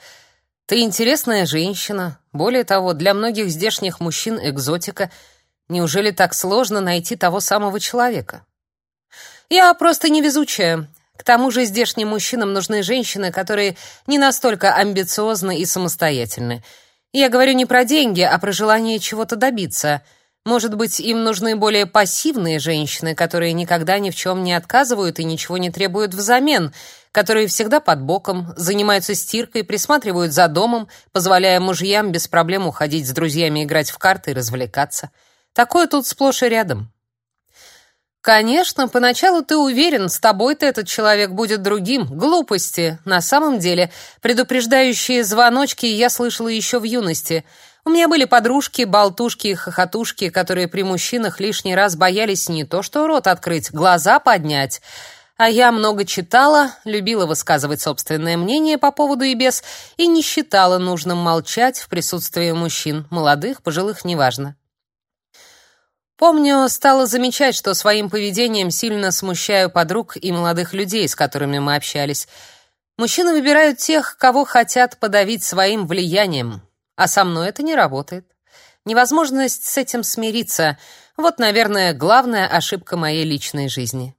ты интересная женщина. Более того, для многих здешних мужчин экзотика. Неужели так сложно найти того самого человека? Я просто невезучая. К тому же здешним мужчинам нужны женщины, которые не настолько амбициозны и самостоятельны. Я говорю не про деньги, а про желание чего-то добиться. Может быть, им нужны более пассивные женщины, которые никогда ни в чем не отказывают и ничего не требуют взамен, которые всегда под боком, занимаются стиркой, присматривают за домом, позволяя мужьям без проблем уходить с друзьями играть в карты и развлекаться. Такое тут сплошь и рядом. Конечно, поначалу ты уверен, с тобой-то этот человек будет другим. Глупости. На самом деле, предупреждающие звоночки я слышала еще в юности. У меня были подружки, болтушки и хохотушки, которые при мужчинах лишний раз боялись не то что рот открыть, глаза поднять. А я много читала, любила высказывать собственное мнение по поводу и без, и не считала нужным молчать в присутствии мужчин, молодых, пожилых, неважно. Помню, стала замечать, что своим поведением сильно смущаю подруг и молодых людей, с которыми мы общались. Мужчины выбирают тех, кого хотят подавить своим влиянием, а со мной это не работает. Невозможность с этим смириться — вот, наверное, главная ошибка моей личной жизни.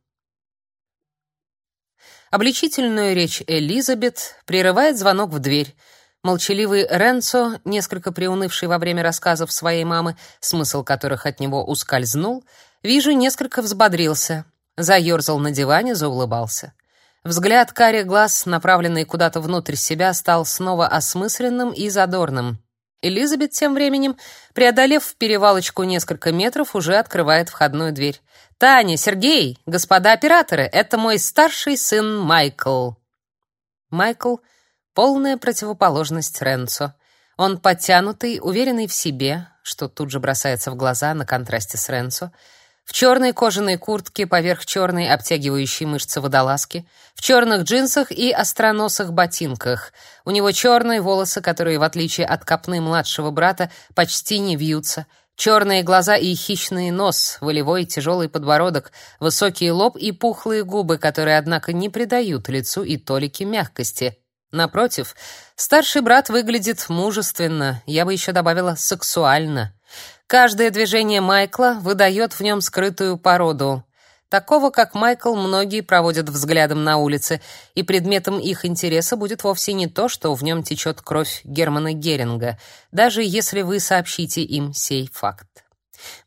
Обличительную речь Элизабет прерывает звонок в дверь — Молчаливый Ренцо, несколько приунывший во время рассказов своей мамы, смысл которых от него ускользнул, вижу, несколько взбодрился, заерзал на диване, заулыбался. Взгляд карих глаз, направленный куда-то внутрь себя, стал снова осмысленным и задорным. Элизабет тем временем, преодолев перевалочку несколько метров, уже открывает входную дверь. «Таня, Сергей, господа операторы, это мой старший сын Майкл». Майкл — полная противоположность Ренцо. Он подтянутый, уверенный в себе, что тут же бросается в глаза на контрасте с Ренцо, в черной кожаной куртке поверх черной обтягивающей мышцы водолазки, в черных джинсах и остроносых ботинках. У него черные волосы, которые, в отличие от копны младшего брата, почти не вьются, черные глаза и хищный нос, волевой тяжелый подбородок, высокий лоб и пухлые губы, которые, однако, не придают лицу и толики мягкости — Напротив, старший брат выглядит мужественно, я бы еще добавила сексуально. Каждое движение Майкла выдает в нем скрытую породу. Такого, как Майкл, многие проводят взглядом на улице, и предметом их интереса будет вовсе не то, что в нем течет кровь Германа Геринга, даже если вы сообщите им сей факт.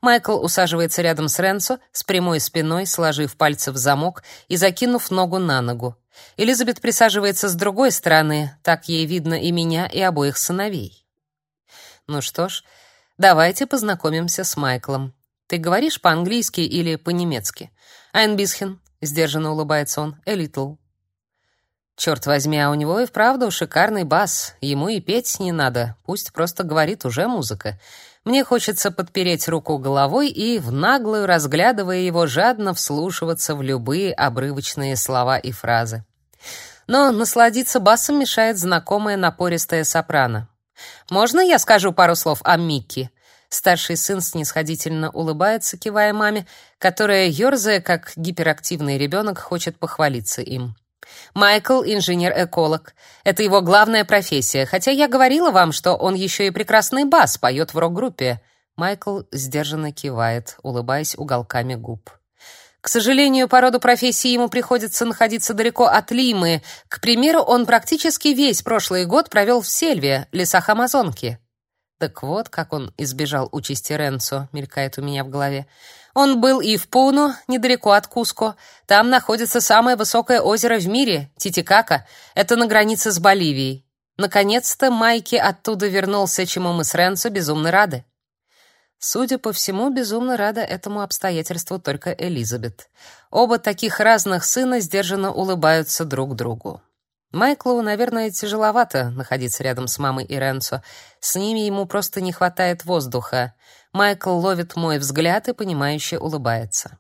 Майкл усаживается рядом с Ренцо, с прямой спиной, сложив пальцы в замок и закинув ногу на ногу. Элизабет присаживается с другой стороны, так ей видно и меня, и обоих сыновей. Ну что ж, давайте познакомимся с Майклом. Ты говоришь по-английски или по-немецки? Айнбисхен, сдержанно улыбается он. Элитл. Черт возьми, а у него и вправду шикарный бас. Ему и петь не надо, пусть просто говорит уже музыка. Мне хочется подпереть руку головой и в наглую, разглядывая его, жадно вслушиваться в любые обрывочные слова и фразы. Но насладиться басом мешает знакомая напористая сопрано. «Можно я скажу пару слов о Микки?» Старший сын снисходительно улыбается, кивая маме, которая, ерзая, как гиперактивный ребенок, хочет похвалиться им. Майкл — инженер-эколог. Это его главная профессия, хотя я говорила вам, что он еще и прекрасный бас, поет в рок-группе. Майкл сдержанно кивает, улыбаясь уголками губ. К сожалению, по роду профессии ему приходится находиться далеко от Лимы. К примеру, он практически весь прошлый год провел в Сельве, лесах Амазонки. Так вот, как он избежал участи Ренцо, мелькает у меня в голове. Он был и в Пуну, недалеко от Куско. Там находится самое высокое озеро в мире, Титикака. Это на границе с Боливией. Наконец-то Майки оттуда вернулся, чему мы с Ренцо безумно рады. Судя по всему, безумно рада этому обстоятельству только Элизабет. Оба таких разных сына сдержанно улыбаются друг другу. Майклу, наверное, тяжеловато находиться рядом с мамой и Ренцо. С ними ему просто не хватает воздуха. Майкл ловит мой взгляд и понимающе улыбается.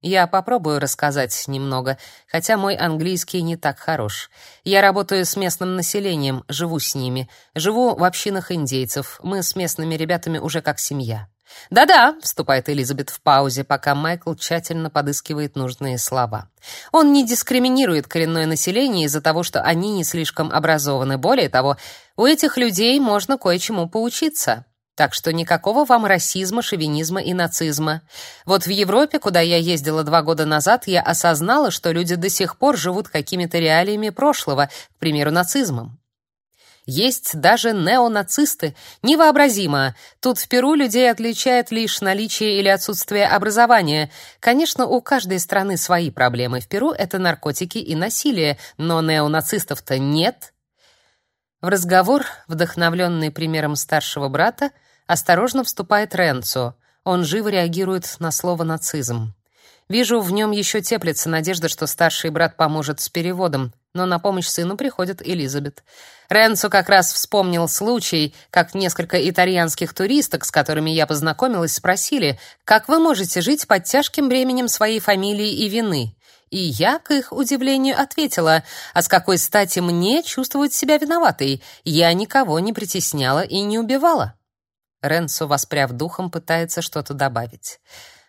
Я попробую рассказать немного, хотя мой английский не так хорош. Я работаю с местным населением, живу с ними. Живу в общинах индейцев. Мы с местными ребятами уже как семья. «Да-да», — вступает Элизабет в паузе, пока Майкл тщательно подыскивает нужные слова. «Он не дискриминирует коренное население из-за того, что они не слишком образованы. Более того, у этих людей можно кое-чему поучиться. Так что никакого вам расизма, шовинизма и нацизма. Вот в Европе, куда я ездила два года назад, я осознала, что люди до сих пор живут какими-то реалиями прошлого, к примеру, нацизмом. Есть даже неонацисты. Невообразимо. Тут в Перу людей отличает лишь наличие или отсутствие образования. Конечно, у каждой страны свои проблемы. В Перу это наркотики и насилие, но неонацистов-то нет. В разговор, вдохновленный примером старшего брата, осторожно вступает Ренцо. Он живо реагирует на слово нацизм. Вижу, в нем еще теплится надежда, что старший брат поможет с переводом, но на помощь сыну приходит Элизабет. Ренцо как раз вспомнил случай, как несколько итальянских туристок, с которыми я познакомилась, спросили, как вы можете жить под тяжким бременем своей фамилии и вины. И я, к их удивлению, ответила, а с какой стати мне чувствовать себя виноватой? Я никого не притесняла и не убивала. Ренцо, воспряв духом, пытается что-то добавить.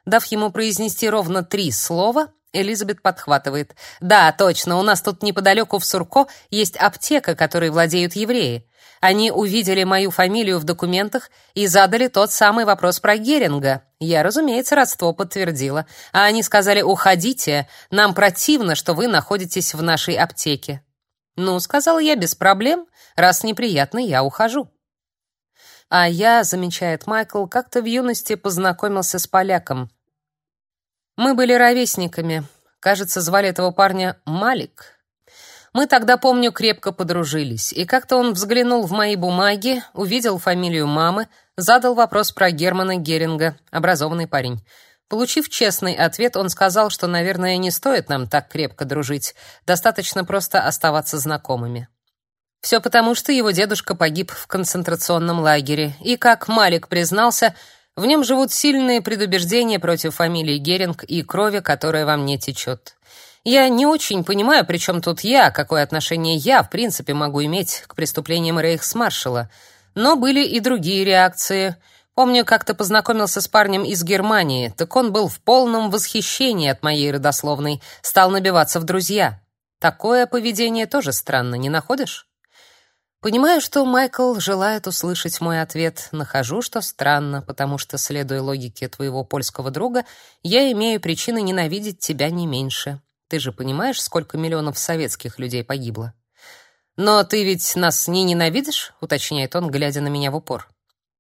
Дав ему произнести ровно три слова, Элизабет подхватывает. «Да, точно, у нас тут неподалеку в Сурко есть аптека, которой владеют евреи. Они увидели мою фамилию в документах и задали тот самый вопрос про Геринга. Я, разумеется, родство подтвердила. А они сказали, уходите, нам противно, что вы находитесь в нашей аптеке. Ну, сказала я, без проблем, раз неприятно, я ухожу. А я, замечает Майкл, как-то в юности познакомился с поляком. Мы были ровесниками. Кажется, звали этого парня Малик. Мы тогда, помню, крепко подружились. И как-то он взглянул в мои бумаги, увидел фамилию мамы, задал вопрос про Германа Геринга, образованный парень. Получив честный ответ, он сказал, что, наверное, не стоит нам так крепко дружить, достаточно просто оставаться знакомыми. Все потому, что его дедушка погиб в концентрационном лагере, и, как Малик признался, в нем живут сильные предубеждения против фамилии Геринг и крови, которая во мне течет. Я не очень понимаю, при чем тут я, какое отношение я, в принципе, могу иметь к преступлениям рейхсмаршала. Но были и другие реакции. Помню, как-то познакомился с парнем из Германии, так он был в полном восхищении от моей родословной, стал набиваться в друзья. Такое поведение тоже странно, не находишь? Понимаю, что Майкл желает услышать мой ответ. Нахожу, что странно, потому что, следуя логике твоего польского друга, я имею причины ненавидеть тебя не меньше. Ты же понимаешь, сколько миллионов советских людей погибло? Но ты ведь нас не ненавидишь, уточняет он, глядя на меня в упор.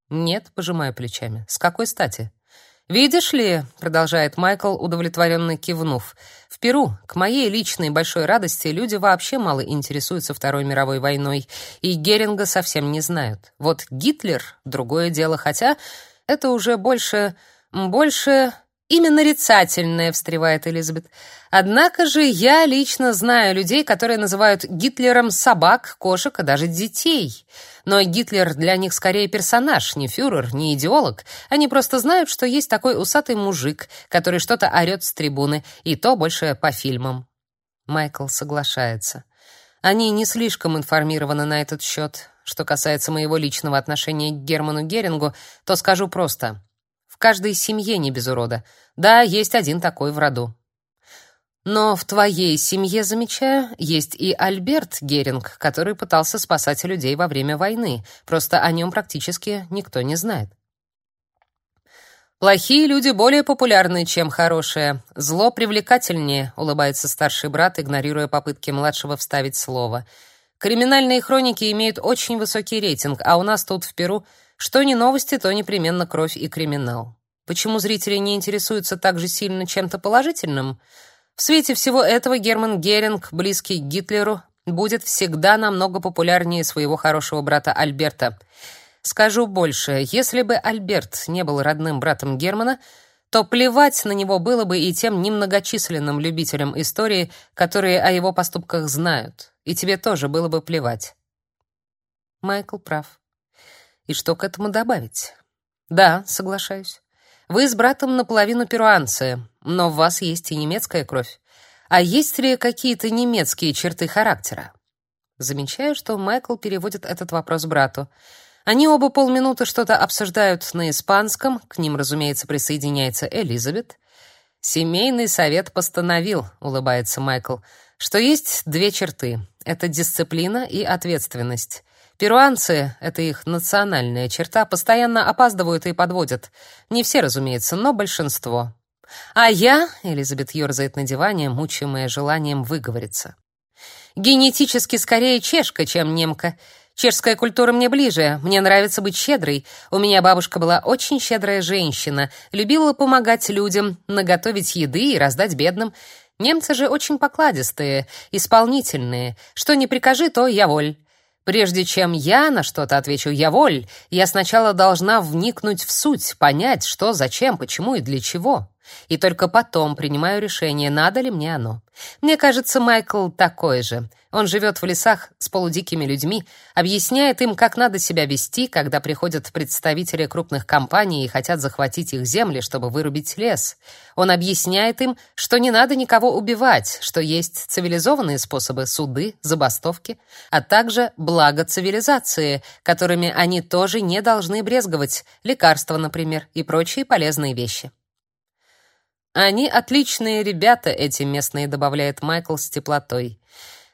Нет, пожимаю плечами. С какой стати? Видишь ли, продолжает Майкл, удовлетворенно кивнув. В Перу, к моей личной большой радости, люди вообще мало интересуются Второй мировой войной, и Геринга совсем не знают. Вот Гитлер другое дело, хотя это уже больше больше Именно нарицательное, встревает Элизабет. Однако же я лично знаю людей, которые называют Гитлером собак, кошек и даже детей. Но Гитлер для них скорее персонаж, не фюрер, не идеолог. Они просто знают, что есть такой усатый мужик, который что-то орёт с трибуны, и то больше по фильмам. Майкл соглашается. Они не слишком информированы на этот счет. Что касается моего личного отношения к Герману Герингу, то скажу просто: каждой семье не без урода. Да, есть один такой в роду. Но в твоей семье, замечаю, есть и Альберт Геринг, который пытался спасать людей во время войны. Просто о нем практически никто не знает. Плохие люди более популярны, чем хорошие. Зло привлекательнее, улыбается старший брат, игнорируя попытки младшего вставить слово. Криминальные хроники имеют очень высокий рейтинг, а у нас тут в Перу что не новости, то непременно кровь и криминал. Почему зрители не интересуются так же сильно чем-то положительным? В свете всего этого Герман Геринг, близкий к Гитлеру, будет всегда намного популярнее своего хорошего брата Альберта. Скажу больше, если бы Альберт не был родным братом Германа, то плевать на него было бы и тем немногочисленным любителям истории, которые о его поступках знают. И тебе тоже было бы плевать. Майкл прав. И что к этому добавить? Да, соглашаюсь. Вы с братом наполовину перуанцы, но в вас есть и немецкая кровь. А есть ли какие-то немецкие черты характера? Замечаю, что Майкл переводит этот вопрос брату. Они оба полминуты что-то обсуждают на испанском, к ним, разумеется, присоединяется Элизабет. Семейный совет постановил, улыбается Майкл, что есть две черты это дисциплина и ответственность. Перуанцы это их национальная черта, постоянно опаздывают и подводят. Не все, разумеется, но большинство. А я, Элизабет ёрзает на диване, мучимая желанием выговориться. Генетически скорее чешка, чем немка. Чешская культура мне ближе. Мне нравится быть щедрой. У меня бабушка была очень щедрая женщина, любила помогать людям, наготовить еды и раздать бедным. Немцы же очень покладистые, исполнительные. Что не прикажи, то я воль. Прежде чем я на что-то отвечу «я воль», я сначала должна вникнуть в суть, понять, что, зачем, почему и для чего. И только потом принимаю решение, надо ли мне оно. Мне кажется, Майкл такой же. Он живет в лесах с полудикими людьми, объясняет им, как надо себя вести, когда приходят представители крупных компаний и хотят захватить их земли, чтобы вырубить лес. Он объясняет им, что не надо никого убивать, что есть цивилизованные способы суды, забастовки, а также благо цивилизации, которыми они тоже не должны брезговать, лекарства, например, и прочие полезные вещи. Они отличные ребята, эти местные, добавляет Майкл с теплотой.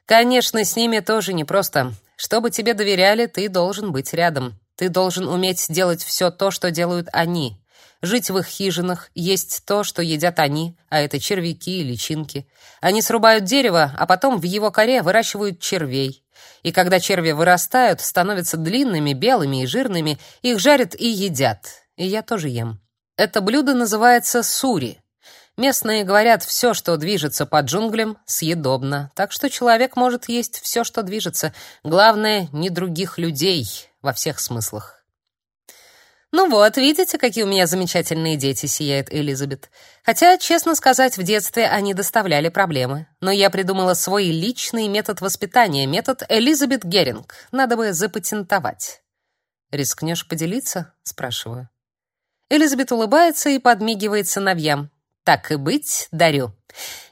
Конечно, с ними тоже непросто. Чтобы тебе доверяли, ты должен быть рядом. Ты должен уметь делать все то, что делают они. Жить в их хижинах, есть то, что едят они, а это червяки и личинки. Они срубают дерево, а потом в его коре выращивают червей. И когда черви вырастают, становятся длинными, белыми и жирными, их жарят и едят. И я тоже ем. Это блюдо называется сури. Местные говорят, все, что движется по джунглям, съедобно. Так что человек может есть все, что движется. Главное, не других людей во всех смыслах. «Ну вот, видите, какие у меня замечательные дети», — сияет Элизабет. Хотя, честно сказать, в детстве они доставляли проблемы. Но я придумала свой личный метод воспитания, метод Элизабет Геринг. Надо бы запатентовать. «Рискнешь поделиться?» — спрашиваю. Элизабет улыбается и подмигивает сыновьям. Так и быть, дарю.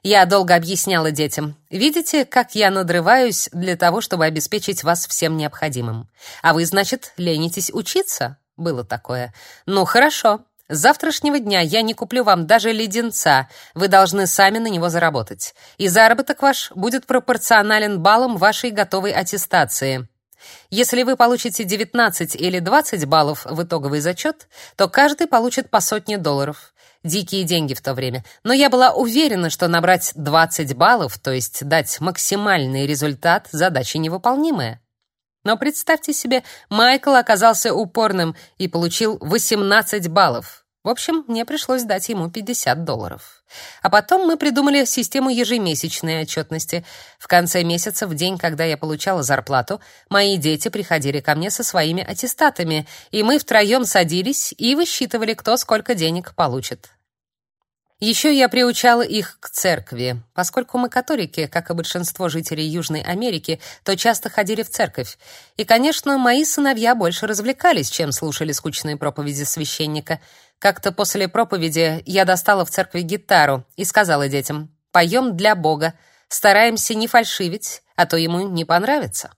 Я долго объясняла детям. Видите, как я надрываюсь для того, чтобы обеспечить вас всем необходимым. А вы, значит, ленитесь учиться? Было такое. Ну, хорошо. С завтрашнего дня я не куплю вам даже леденца. Вы должны сами на него заработать. И заработок ваш будет пропорционален баллам вашей готовой аттестации. Если вы получите 19 или 20 баллов в итоговый зачет, то каждый получит по сотне долларов. Дикие деньги в то время. Но я была уверена, что набрать 20 баллов, то есть дать максимальный результат, задача невыполнимая. Но представьте себе, Майкл оказался упорным и получил 18 баллов. В общем, мне пришлось дать ему 50 долларов. А потом мы придумали систему ежемесячной отчетности. В конце месяца, в день, когда я получала зарплату, мои дети приходили ко мне со своими аттестатами, и мы втроем садились и высчитывали, кто сколько денег получит. Еще я приучала их к церкви. Поскольку мы католики, как и большинство жителей Южной Америки, то часто ходили в церковь. И, конечно, мои сыновья больше развлекались, чем слушали скучные проповеди священника. Как-то после проповеди я достала в церкви гитару и сказала детям: "Поем для Бога, стараемся не фальшивить, а то ему не понравится".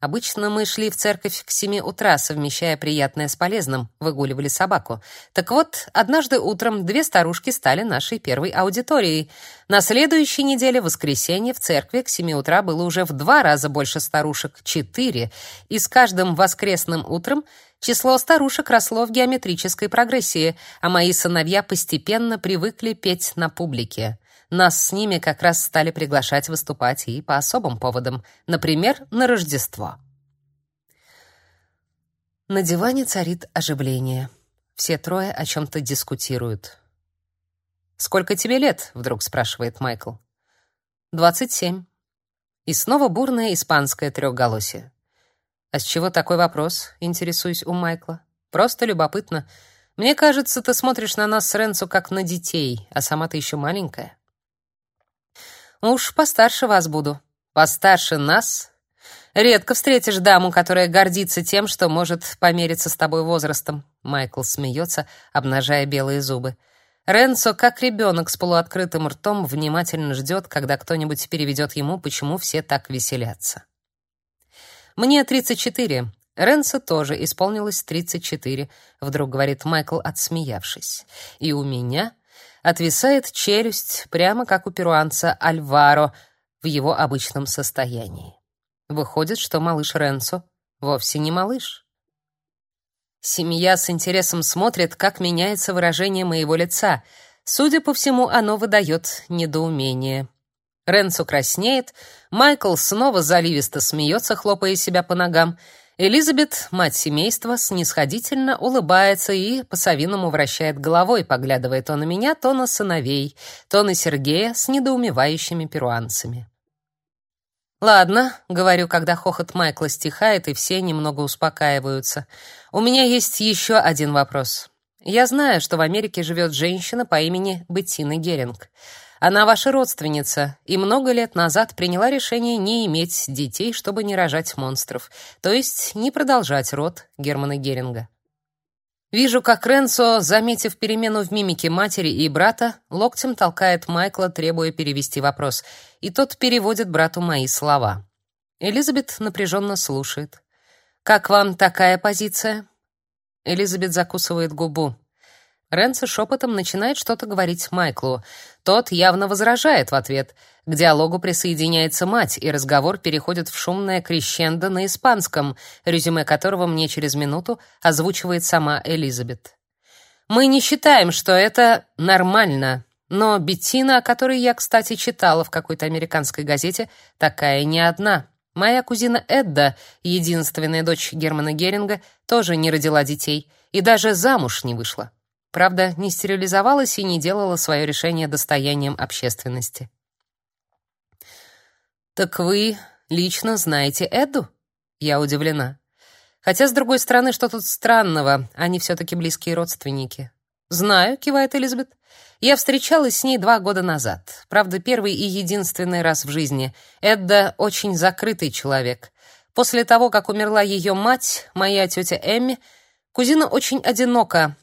Обычно мы шли в церковь к семи утра, совмещая приятное с полезным, выгуливали собаку. Так вот, однажды утром две старушки стали нашей первой аудиторией. На следующей неделе, в воскресенье, в церкви к семи утра было уже в два раза больше старушек, четыре, и с каждым воскресным утром число старушек росло в геометрической прогрессии, а мои сыновья постепенно привыкли петь на публике. Нас с ними как раз стали приглашать выступать и по особым поводам, например, на Рождество. На диване царит оживление. Все трое о чем то дискутируют. Сколько тебе лет? вдруг спрашивает Майкл. «Двадцать семь». И снова бурное испанское трехголосие. А с чего такой вопрос? интересуюсь у Майкла. Просто любопытно. Мне кажется, ты смотришь на нас с Ренцо как на детей, а сама ты еще маленькая. Уж постарше вас буду. Постарше нас? Редко встретишь даму, которая гордится тем, что может помериться с тобой возрастом. Майкл смеется, обнажая белые зубы. Ренцо, как ребенок с полуоткрытым ртом, внимательно ждет, когда кто-нибудь переведет ему, почему все так веселятся. Мне 34. Ренцо тоже исполнилось 34, вдруг говорит Майкл, отсмеявшись. И у меня отвисает челюсть, прямо как у перуанца Альваро в его обычном состоянии. Выходит, что малыш Ренцо вовсе не малыш. Семья с интересом смотрит, как меняется выражение моего лица. Судя по всему, оно выдает недоумение. Ренцо краснеет, Майкл снова заливисто смеется, хлопая себя по ногам. Элизабет, мать семейства, снисходительно улыбается и по-совиному вращает головой, поглядывая то на меня, то на сыновей, то на Сергея с недоумевающими перуанцами. Ладно, говорю, когда хохот Майкла стихает и все немного успокаиваются. У меня есть еще один вопрос. Я знаю, что в Америке живет женщина по имени Беттина Геринг. Она ваша родственница и много лет назад приняла решение не иметь детей, чтобы не рожать монстров, то есть не продолжать род Германа Геринга. Вижу, как Ренцо, заметив перемену в мимике матери и брата, локтем толкает Майкла, требуя перевести вопрос, и тот переводит брату мои слова. Элизабет напряженно слушает. «Как вам такая позиция?» Элизабет закусывает губу. Ренцо шепотом начинает что-то говорить Майклу. Тот явно возражает в ответ. К диалогу присоединяется мать, и разговор переходит в шумное крещендо на испанском, резюме которого мне через минуту озвучивает сама Элизабет. Мы не считаем, что это нормально, но Беттина, о которой я, кстати, читала в какой-то американской газете, такая не одна. Моя кузина Эдда, единственная дочь Германа Геринга, тоже не родила детей и даже замуж не вышла. Правда, не стерилизовалась и не делала свое решение достоянием общественности. «Так вы лично знаете Эду?» Я удивлена. Хотя, с другой стороны, что тут странного? Они все-таки близкие родственники. «Знаю», — кивает Элизабет. «Я встречалась с ней два года назад. Правда, первый и единственный раз в жизни. Эдда очень закрытый человек. После того, как умерла ее мать, моя тетя Эмми, кузина очень одинока,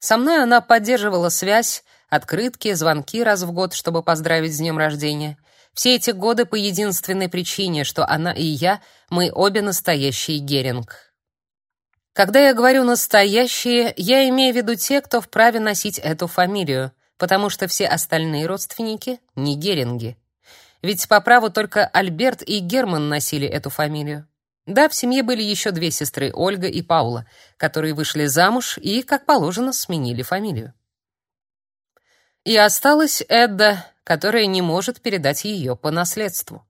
со мной она поддерживала связь, открытки, звонки раз в год, чтобы поздравить с днем рождения. Все эти годы по единственной причине, что она и я, мы обе настоящие Геринг. Когда я говорю «настоящие», я имею в виду те, кто вправе носить эту фамилию, потому что все остальные родственники не Геринги. Ведь по праву только Альберт и Герман носили эту фамилию. Да, в семье были еще две сестры, Ольга и Паула, которые вышли замуж и, как положено, сменили фамилию. И осталась Эдда, которая не может передать ее по наследству.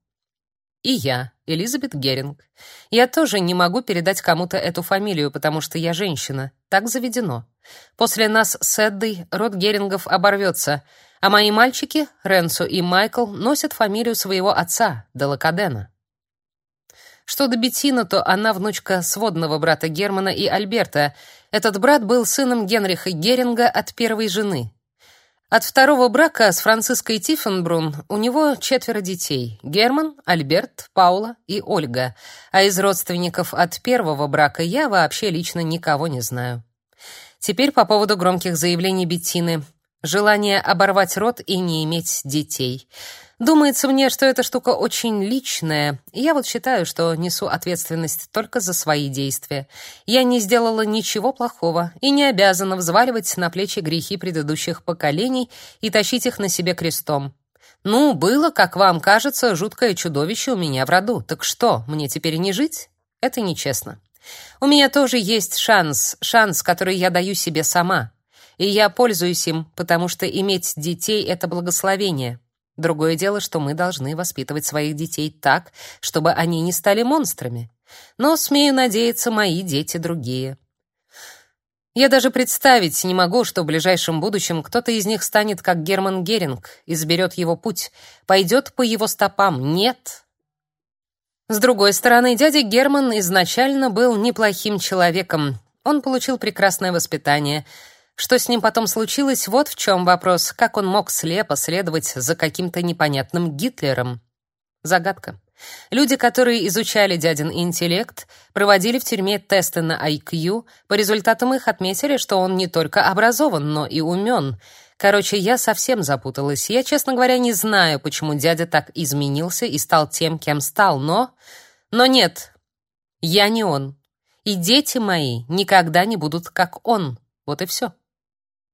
И я, Элизабет Геринг. Я тоже не могу передать кому-то эту фамилию, потому что я женщина. Так заведено. После нас с Эддой род Герингов оборвется, а мои мальчики, Ренсо и Майкл, носят фамилию своего отца, Делакадена. Что до Беттина, то она внучка сводного брата Германа и Альберта. Этот брат был сыном Генриха Геринга от первой жены. От второго брака с Франциской Тиффенбрун у него четверо детей: Герман, Альберт, Паула и Ольга. А из родственников от первого брака я вообще лично никого не знаю. Теперь по поводу громких заявлений Беттины. Желание оборвать род и не иметь детей. Думается мне, что эта штука очень личная. Я вот считаю, что несу ответственность только за свои действия. Я не сделала ничего плохого и не обязана взваливать на плечи грехи предыдущих поколений и тащить их на себе крестом. Ну, было, как вам кажется, жуткое чудовище у меня в роду. Так что, мне теперь не жить? Это нечестно. У меня тоже есть шанс, шанс, который я даю себе сама. И я пользуюсь им, потому что иметь детей это благословение. Другое дело, что мы должны воспитывать своих детей так, чтобы они не стали монстрами. Но, смею надеяться, мои дети другие. Я даже представить не могу, что в ближайшем будущем кто-то из них станет как Герман Геринг, изберет его путь, пойдет по его стопам. Нет. С другой стороны, дядя Герман изначально был неплохим человеком. Он получил прекрасное воспитание, что с ним потом случилось, вот в чем вопрос. Как он мог слепо следовать за каким-то непонятным Гитлером? Загадка. Люди, которые изучали дядин интеллект, проводили в тюрьме тесты на IQ, по результатам их отметили, что он не только образован, но и умен. Короче, я совсем запуталась. Я, честно говоря, не знаю, почему дядя так изменился и стал тем, кем стал, но... Но нет, я не он. И дети мои никогда не будут как он. Вот и все.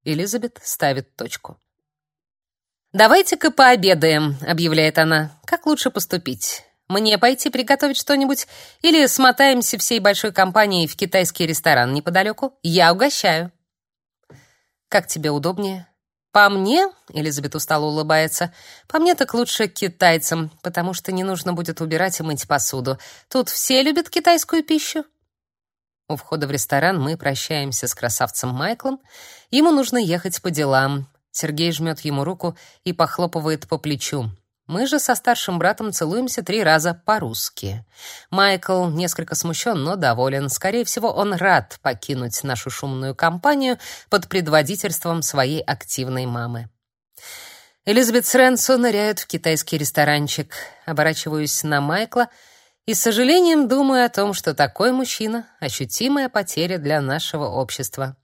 Элизабет ставит точку. «Давайте-ка пообедаем», — объявляет она. «Как лучше поступить? Мне пойти приготовить что-нибудь? Или смотаемся всей большой компанией в китайский ресторан неподалеку? Я угощаю». «Как тебе удобнее?» «По мне», — Элизабет устало улыбается, «по мне так лучше китайцам, потому что не нужно будет убирать и мыть посуду. Тут все любят китайскую пищу». У входа в ресторан мы прощаемся с красавцем Майклом. Ему нужно ехать по делам. Сергей жмет ему руку и похлопывает по плечу. Мы же со старшим братом целуемся три раза по-русски. Майкл несколько смущен, но доволен. Скорее всего, он рад покинуть нашу шумную компанию под предводительством своей активной мамы. Элизабет с Ренсо ныряют в китайский ресторанчик. Оборачиваюсь на Майкла и с сожалением думаю о том, что такой мужчина — ощутимая потеря для нашего общества.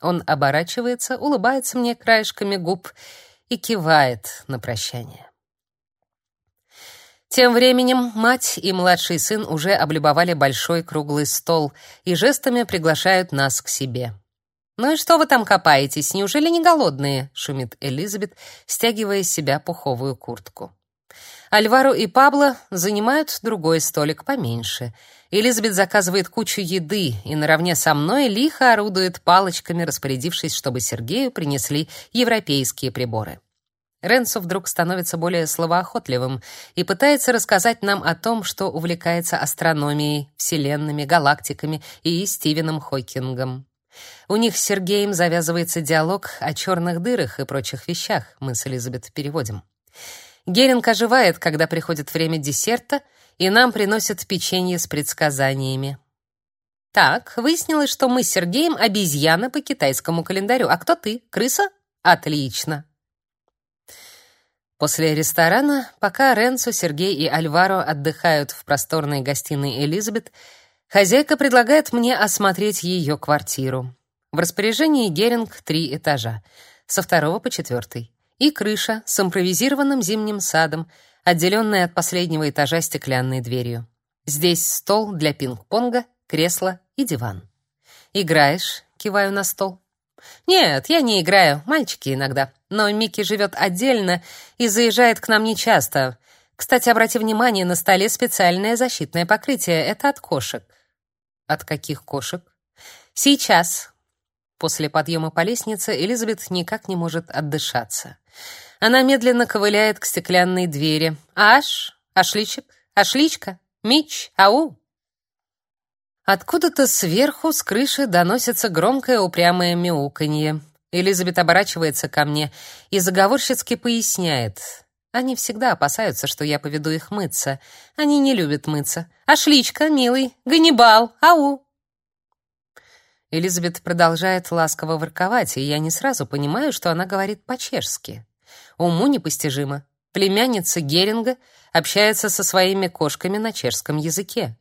Он оборачивается, улыбается мне краешками губ и кивает на прощание. Тем временем мать и младший сын уже облюбовали большой круглый стол и жестами приглашают нас к себе. «Ну и что вы там копаетесь? Неужели не голодные?» — шумит Элизабет, стягивая с себя пуховую куртку. Альваро и Пабло занимают другой столик поменьше — Элизабет заказывает кучу еды и наравне со мной лихо орудует палочками, распорядившись, чтобы Сергею принесли европейские приборы. Ренсо вдруг становится более словоохотливым и пытается рассказать нам о том, что увлекается астрономией, вселенными, галактиками и Стивеном Хокингом. У них с Сергеем завязывается диалог о черных дырах и прочих вещах, мы с Элизабет переводим. Геринг оживает, когда приходит время десерта — и нам приносят печенье с предсказаниями. Так, выяснилось, что мы с Сергеем обезьяны по китайскому календарю. А кто ты? Крыса? Отлично. После ресторана, пока Ренцо, Сергей и Альваро отдыхают в просторной гостиной Элизабет, хозяйка предлагает мне осмотреть ее квартиру. В распоряжении Геринг три этажа, со второго по четвертый, и крыша с импровизированным зимним садом, отделенная от последнего этажа стеклянной дверью. Здесь стол для пинг-понга, кресло и диван. «Играешь?» — киваю на стол. «Нет, я не играю, мальчики иногда. Но Микки живет отдельно и заезжает к нам нечасто. Кстати, обрати внимание, на столе специальное защитное покрытие. Это от кошек». «От каких кошек?» «Сейчас». После подъема по лестнице Элизабет никак не может отдышаться. Она медленно ковыляет к стеклянной двери. «Аш! Ашличек! Ашличка! Мич! Ау!» Откуда-то сверху с крыши доносится громкое упрямое мяуканье. Элизабет оборачивается ко мне и заговорщицки поясняет. Они всегда опасаются, что я поведу их мыться. Они не любят мыться. «Ашличка, милый! Ганнибал! Ау!» Элизабет продолжает ласково ворковать, и я не сразу понимаю, что она говорит по-чешски. Уму непостижимо. Племянница Геринга общается со своими кошками на чешском языке.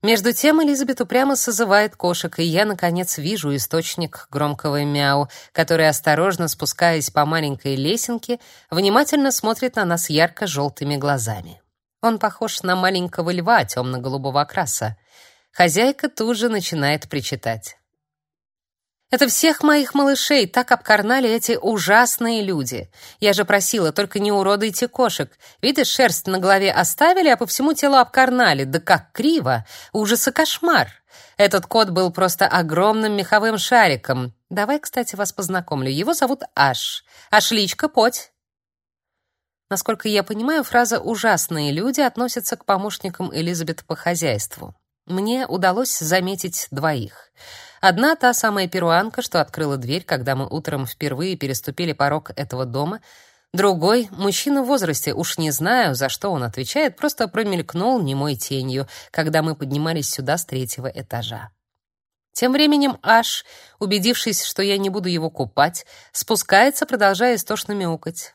Между тем Элизабет упрямо созывает кошек, и я, наконец, вижу источник громкого мяу, который, осторожно спускаясь по маленькой лесенке, внимательно смотрит на нас ярко-желтыми глазами. Он похож на маленького льва темно-голубого окраса. Хозяйка тут же начинает причитать. Это всех моих малышей так обкарнали эти ужасные люди. Я же просила, только не уродуйте кошек. Видишь, шерсть на голове оставили, а по всему телу обкарнали. Да как криво! Ужас и кошмар! Этот кот был просто огромным меховым шариком. Давай, кстати, вас познакомлю. Его зовут Аш. Ашличка, поть. Насколько я понимаю, фраза «ужасные люди» относится к помощникам Элизабет по хозяйству. Мне удалось заметить двоих — Одна та самая перуанка, что открыла дверь, когда мы утром впервые переступили порог этого дома, другой мужчина в возрасте, уж не знаю, за что он отвечает, просто промелькнул немой тенью, когда мы поднимались сюда с третьего этажа. Тем временем Аш, убедившись, что я не буду его купать, спускается, продолжая истошно мяукать.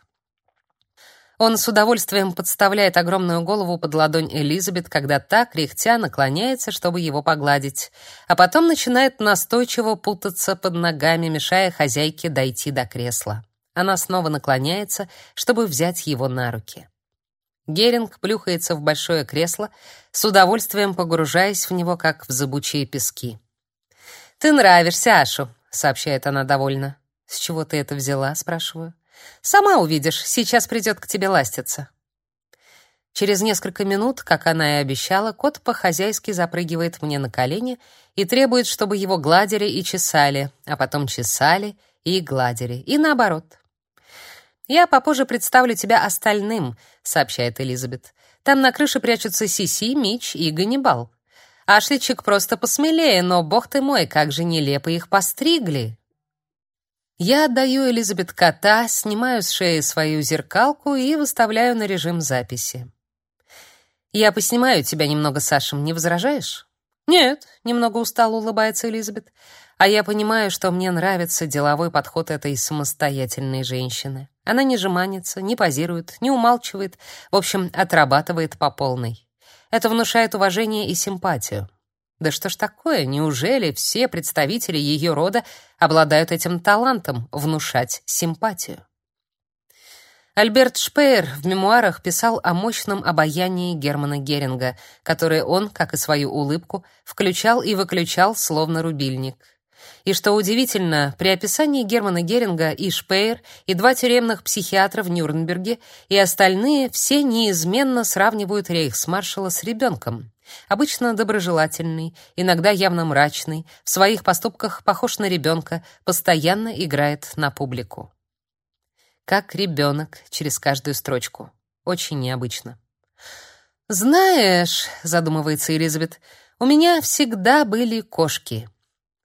Он с удовольствием подставляет огромную голову под ладонь Элизабет, когда та, кряхтя, наклоняется, чтобы его погладить, а потом начинает настойчиво путаться под ногами, мешая хозяйке дойти до кресла. Она снова наклоняется, чтобы взять его на руки. Геринг плюхается в большое кресло, с удовольствием погружаясь в него, как в зыбучие пески. «Ты нравишься Ашу», — сообщает она довольно. «С чего ты это взяла?» — спрашиваю. Сама увидишь, сейчас придет к тебе ластиться. Через несколько минут, как она и обещала, кот по-хозяйски запрыгивает мне на колени и требует, чтобы его гладили и чесали, а потом чесали и гладили, и наоборот. «Я попозже представлю тебя остальным», — сообщает Элизабет. «Там на крыше прячутся Сиси, Мич и Ганнибал. Ашличек просто посмелее, но, бог ты мой, как же нелепо их постригли!» Я отдаю Элизабет кота, снимаю с шеи свою зеркалку и выставляю на режим записи. Я поснимаю тебя немного, Сашем, не возражаешь? Нет, немного устало улыбается Элизабет. А я понимаю, что мне нравится деловой подход этой самостоятельной женщины. Она не жеманится, не позирует, не умалчивает, в общем, отрабатывает по полной. Это внушает уважение и симпатию. Да что ж такое? Неужели все представители ее рода обладают этим талантом внушать симпатию? Альберт Шпеер в мемуарах писал о мощном обаянии Германа Геринга, которое он, как и свою улыбку, включал и выключал словно рубильник. И что удивительно, при описании Германа Геринга и Шпеер, и два тюремных психиатра в Нюрнберге, и остальные все неизменно сравнивают рейхсмаршала с ребенком. Обычно доброжелательный, иногда явно мрачный, в своих поступках похож на ребенка, постоянно играет на публику. Как ребенок через каждую строчку. Очень необычно. «Знаешь», — задумывается Элизабет, — «у меня всегда были кошки».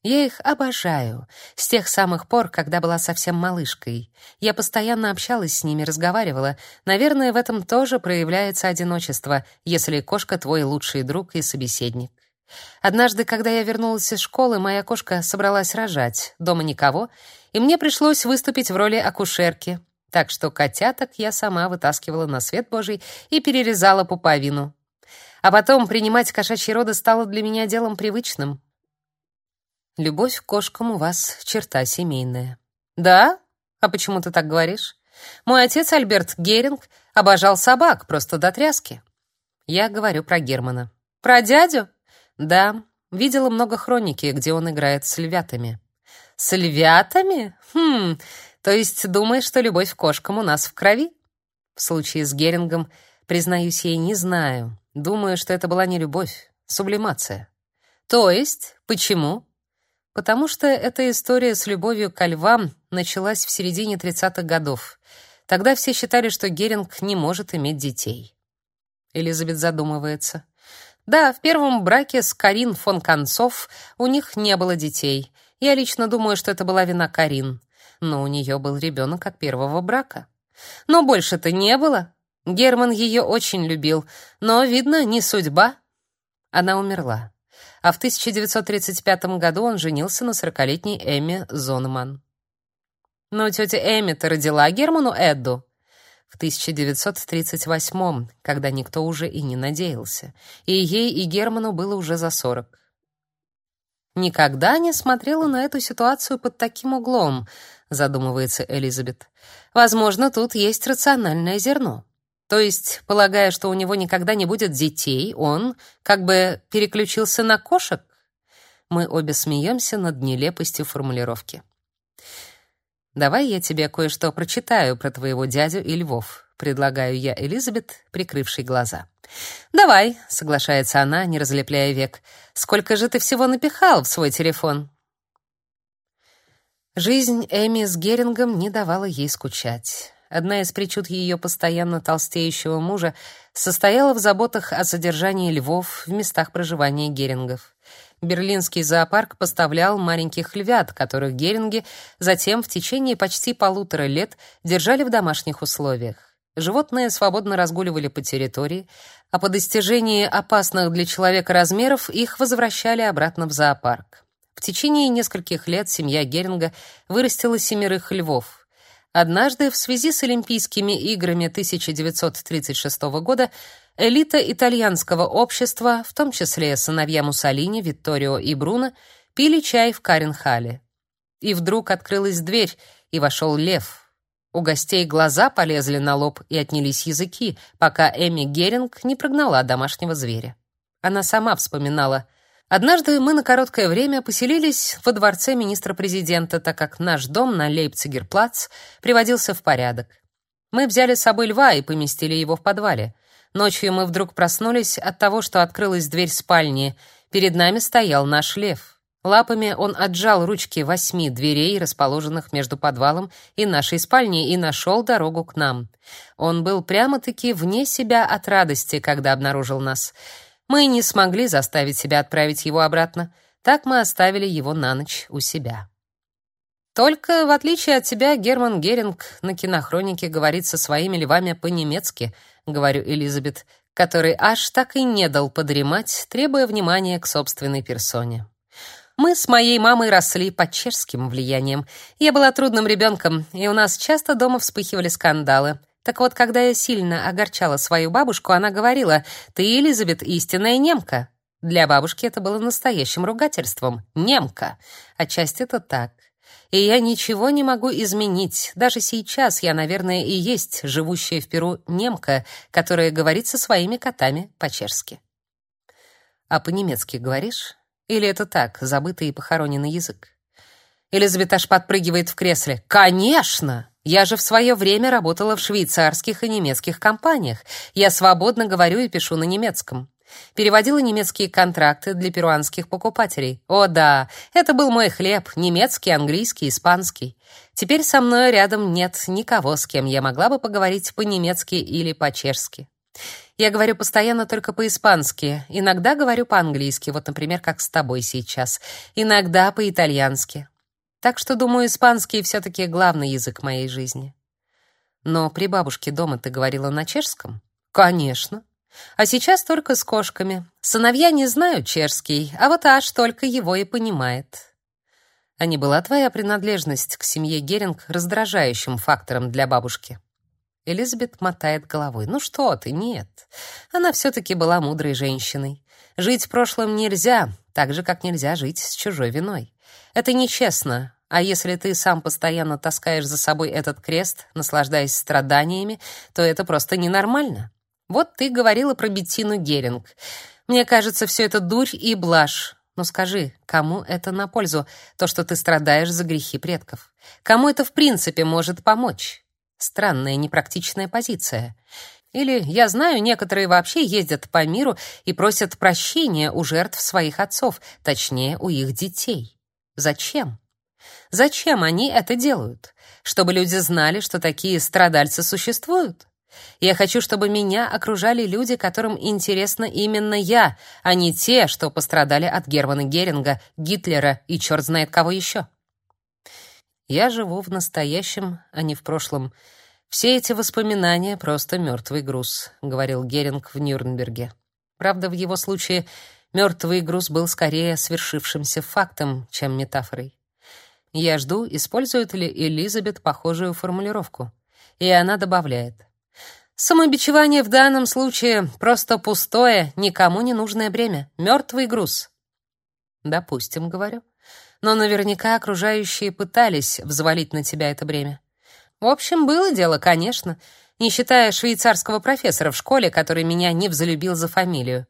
Я их обожаю. С тех самых пор, когда была совсем малышкой. Я постоянно общалась с ними, разговаривала. Наверное, в этом тоже проявляется одиночество, если кошка твой лучший друг и собеседник. Однажды, когда я вернулась из школы, моя кошка собралась рожать. Дома никого, и мне пришлось выступить в роли акушерки. Так что котяток я сама вытаскивала на свет Божий и перерезала пуповину. А потом принимать кошачьи роды стало для меня делом привычным. Любовь к кошкам у вас черта семейная. Да? А почему ты так говоришь? Мой отец Альберт Геринг обожал собак просто до тряски. Я говорю про Германа. Про дядю? Да, видела много хроники, где он играет с львятами. С львятами? Хм. То есть думаешь, что любовь к кошкам у нас в крови? В случае с Герингом, признаюсь, я не знаю. Думаю, что это была не любовь, сублимация. То есть, почему? Потому что эта история с любовью к львам началась в середине 30-х годов. Тогда все считали, что Геринг не может иметь детей. Элизабет задумывается. Да, в первом браке с Карин фон Концов у них не было детей. Я лично думаю, что это была вина Карин. Но у нее был ребенок от первого брака. Но больше-то не было. Герман ее очень любил, но, видно, не судьба. Она умерла а в 1935 году он женился на 40-летней Эмме Зонман. Но тетя Эмми-то родила Герману Эдду в 1938 когда никто уже и не надеялся, и ей и Герману было уже за 40. Никогда не смотрела на эту ситуацию под таким углом, задумывается Элизабет. Возможно, тут есть рациональное зерно. То есть, полагая, что у него никогда не будет детей, он как бы переключился на кошек? Мы обе смеемся над нелепостью формулировки. Давай я тебе кое-что прочитаю про твоего дядю и львов, предлагаю я Элизабет, прикрывшей глаза. Давай, соглашается она, не разлепляя век. Сколько же ты всего напихал в свой телефон? Жизнь Эми с Герингом не давала ей скучать. Одна из причуд ее постоянно толстеющего мужа состояла в заботах о содержании львов в местах проживания герингов. Берлинский зоопарк поставлял маленьких львят, которых геринги затем в течение почти полутора лет держали в домашних условиях. Животные свободно разгуливали по территории, а по достижении опасных для человека размеров их возвращали обратно в зоопарк. В течение нескольких лет семья Геринга вырастила семерых львов. Однажды в связи с Олимпийскими играми 1936 года элита итальянского общества, в том числе сыновья Муссолини, Витторио и Бруно, пили чай в Каренхале. И вдруг открылась дверь, и вошел лев. У гостей глаза полезли на лоб и отнялись языки, пока Эми Геринг не прогнала домашнего зверя. Она сама вспоминала — Однажды мы на короткое время поселились во дворце министра-президента, так как наш дом на Лейпцигерплац приводился в порядок. Мы взяли с собой льва и поместили его в подвале. Ночью мы вдруг проснулись от того, что открылась дверь спальни. Перед нами стоял наш лев. Лапами он отжал ручки восьми дверей, расположенных между подвалом и нашей спальней, и нашел дорогу к нам. Он был прямо-таки вне себя от радости, когда обнаружил нас. Мы не смогли заставить себя отправить его обратно. Так мы оставили его на ночь у себя. Только в отличие от тебя, Герман Геринг на кинохронике говорит со своими львами по-немецки, говорю Элизабет, который аж так и не дал подремать, требуя внимания к собственной персоне. Мы с моей мамой росли под чешским влиянием. Я была трудным ребенком, и у нас часто дома вспыхивали скандалы. Так вот, когда я сильно огорчала свою бабушку, она говорила: "Ты, Элизабет, истинная немка". Для бабушки это было настоящим ругательством. Немка. Отчасти это так. И я ничего не могу изменить. Даже сейчас я, наверное, и есть живущая в Перу немка, которая говорит со своими котами по-чешски. А по-немецки говоришь? Или это так, забытый и похороненный язык? Элизабет аж подпрыгивает в кресле. Конечно! Я же в свое время работала в швейцарских и немецких компаниях. Я свободно говорю и пишу на немецком. Переводила немецкие контракты для перуанских покупателей. О да, это был мой хлеб, немецкий, английский, испанский. Теперь со мной рядом нет никого, с кем я могла бы поговорить по-немецки или по-чешски. Я говорю постоянно только по-испански, иногда говорю по-английски, вот, например, как с тобой сейчас, иногда по-итальянски. Так что, думаю, испанский все таки главный язык моей жизни. Но при бабушке дома ты говорила на чешском? Конечно. А сейчас только с кошками. Сыновья не знают чешский, а вот аж только его и понимает. А не была твоя принадлежность к семье Геринг раздражающим фактором для бабушки? Элизабет мотает головой. Ну что ты, нет. Она все таки была мудрой женщиной. Жить прошлым нельзя, так же как нельзя жить с чужой виной. Это нечестно. А если ты сам постоянно таскаешь за собой этот крест, наслаждаясь страданиями, то это просто ненормально. Вот ты говорила про Беттину Геринг. Мне кажется, все это дурь и блажь. Но скажи, кому это на пользу, то, что ты страдаешь за грехи предков? Кому это в принципе может помочь? Странная, непрактичная позиция. Или, я знаю, некоторые вообще ездят по миру и просят прощения у жертв своих отцов, точнее, у их детей. Зачем? Зачем они это делают? Чтобы люди знали, что такие страдальцы существуют? Я хочу, чтобы меня окружали люди, которым интересно именно я, а не те, что пострадали от Германа Геринга, Гитлера и черт знает кого еще. Я живу в настоящем, а не в прошлом. Все эти воспоминания просто мертвый груз, говорил Геринг в Нюрнберге. Правда, в его случае Мертвый груз был скорее свершившимся фактом, чем метафорой. Я жду, использует ли Элизабет похожую формулировку. И она добавляет: Самобичевание в данном случае просто пустое, никому не нужное бремя, мертвый груз. Допустим, говорю. Но наверняка окружающие пытались взвалить на тебя это бремя. В общем, было дело, конечно, не считая швейцарского профессора в школе, который меня не взлюбил за фамилию.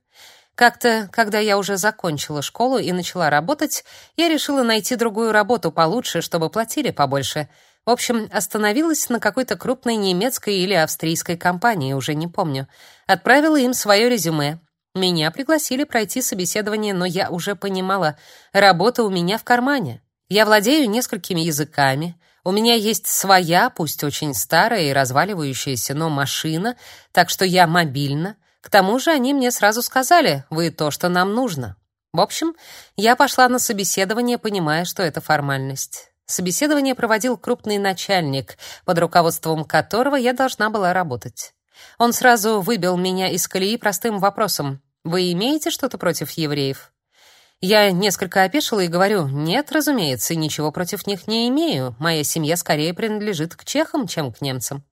Как-то, когда я уже закончила школу и начала работать, я решила найти другую работу получше, чтобы платили побольше. В общем, остановилась на какой-то крупной немецкой или австрийской компании, уже не помню. Отправила им свое резюме. Меня пригласили пройти собеседование, но я уже понимала, работа у меня в кармане. Я владею несколькими языками. У меня есть своя, пусть очень старая и разваливающаяся, но машина, так что я мобильна. К тому же они мне сразу сказали: "Вы то, что нам нужно". В общем, я пошла на собеседование, понимая, что это формальность. Собеседование проводил крупный начальник, под руководством которого я должна была работать. Он сразу выбил меня из колеи простым вопросом: "Вы имеете что-то против евреев?" Я несколько опешила и говорю: "Нет, разумеется, ничего против них не имею. Моя семья скорее принадлежит к чехам, чем к немцам".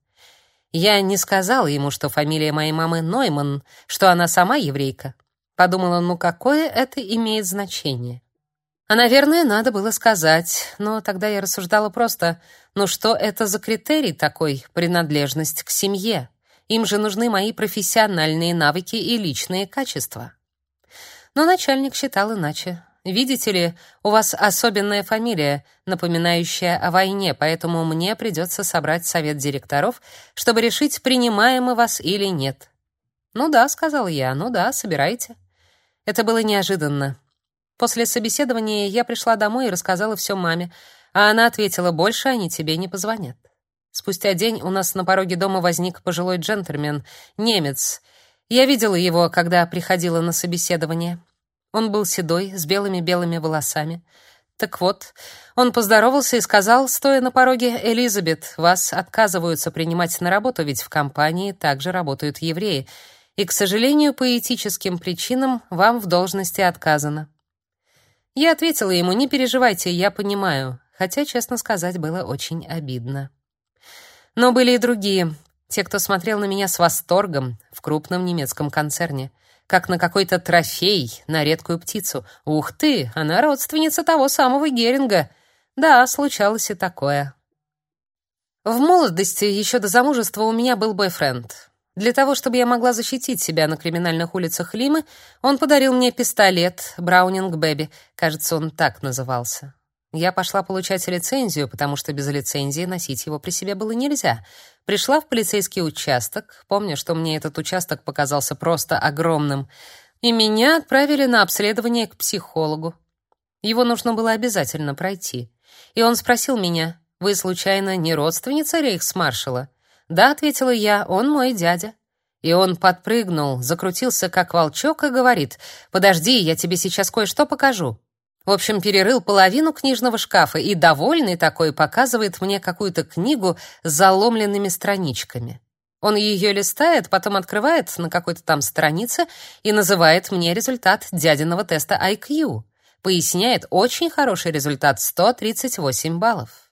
Я не сказала ему, что фамилия моей мамы Нойман, что она сама еврейка. Подумала, ну какое это имеет значение? А, наверное, надо было сказать, но тогда я рассуждала просто: ну что это за критерий такой принадлежность к семье? Им же нужны мои профессиональные навыки и личные качества. Но начальник считал иначе. Видите ли, у вас особенная фамилия, напоминающая о войне, поэтому мне придется собрать совет директоров, чтобы решить, принимаем мы вас или нет. Ну да, сказал я. Ну да, собирайте. Это было неожиданно. После собеседования я пришла домой и рассказала все маме, а она ответила: "Больше они тебе не позвонят". Спустя день у нас на пороге дома возник пожилой джентльмен, немец. Я видела его, когда приходила на собеседование. Он был седой, с белыми-белыми волосами. Так вот, он поздоровался и сказал, стоя на пороге, «Элизабет, вас отказываются принимать на работу, ведь в компании также работают евреи, и, к сожалению, по этическим причинам вам в должности отказано». Я ответила ему, «Не переживайте, я понимаю», хотя, честно сказать, было очень обидно. Но были и другие, те, кто смотрел на меня с восторгом в крупном немецком концерне — как на какой-то трофей, на редкую птицу. Ух ты, она родственница того самого Геринга. Да, случалось и такое. В молодости, еще до замужества, у меня был бойфренд. Для того, чтобы я могла защитить себя на криминальных улицах Лимы, он подарил мне пистолет Браунинг Бэби, кажется, он так назывался. Я пошла получать лицензию, потому что без лицензии носить его при себе было нельзя. Пришла в полицейский участок, помню, что мне этот участок показался просто огромным, и меня отправили на обследование к психологу. Его нужно было обязательно пройти. И он спросил меня: "Вы случайно не родственница рейхсмаршала?" "Да", ответила я. "Он мой дядя". И он подпрыгнул, закрутился как волчок и говорит: "Подожди, я тебе сейчас кое-что покажу". В общем, перерыл половину книжного шкафа и, довольный такой, показывает мне какую-то книгу с заломленными страничками. Он ее листает, потом открывает на какой-то там странице и называет мне результат дядиного теста IQ. Поясняет, очень хороший результат, 138 баллов.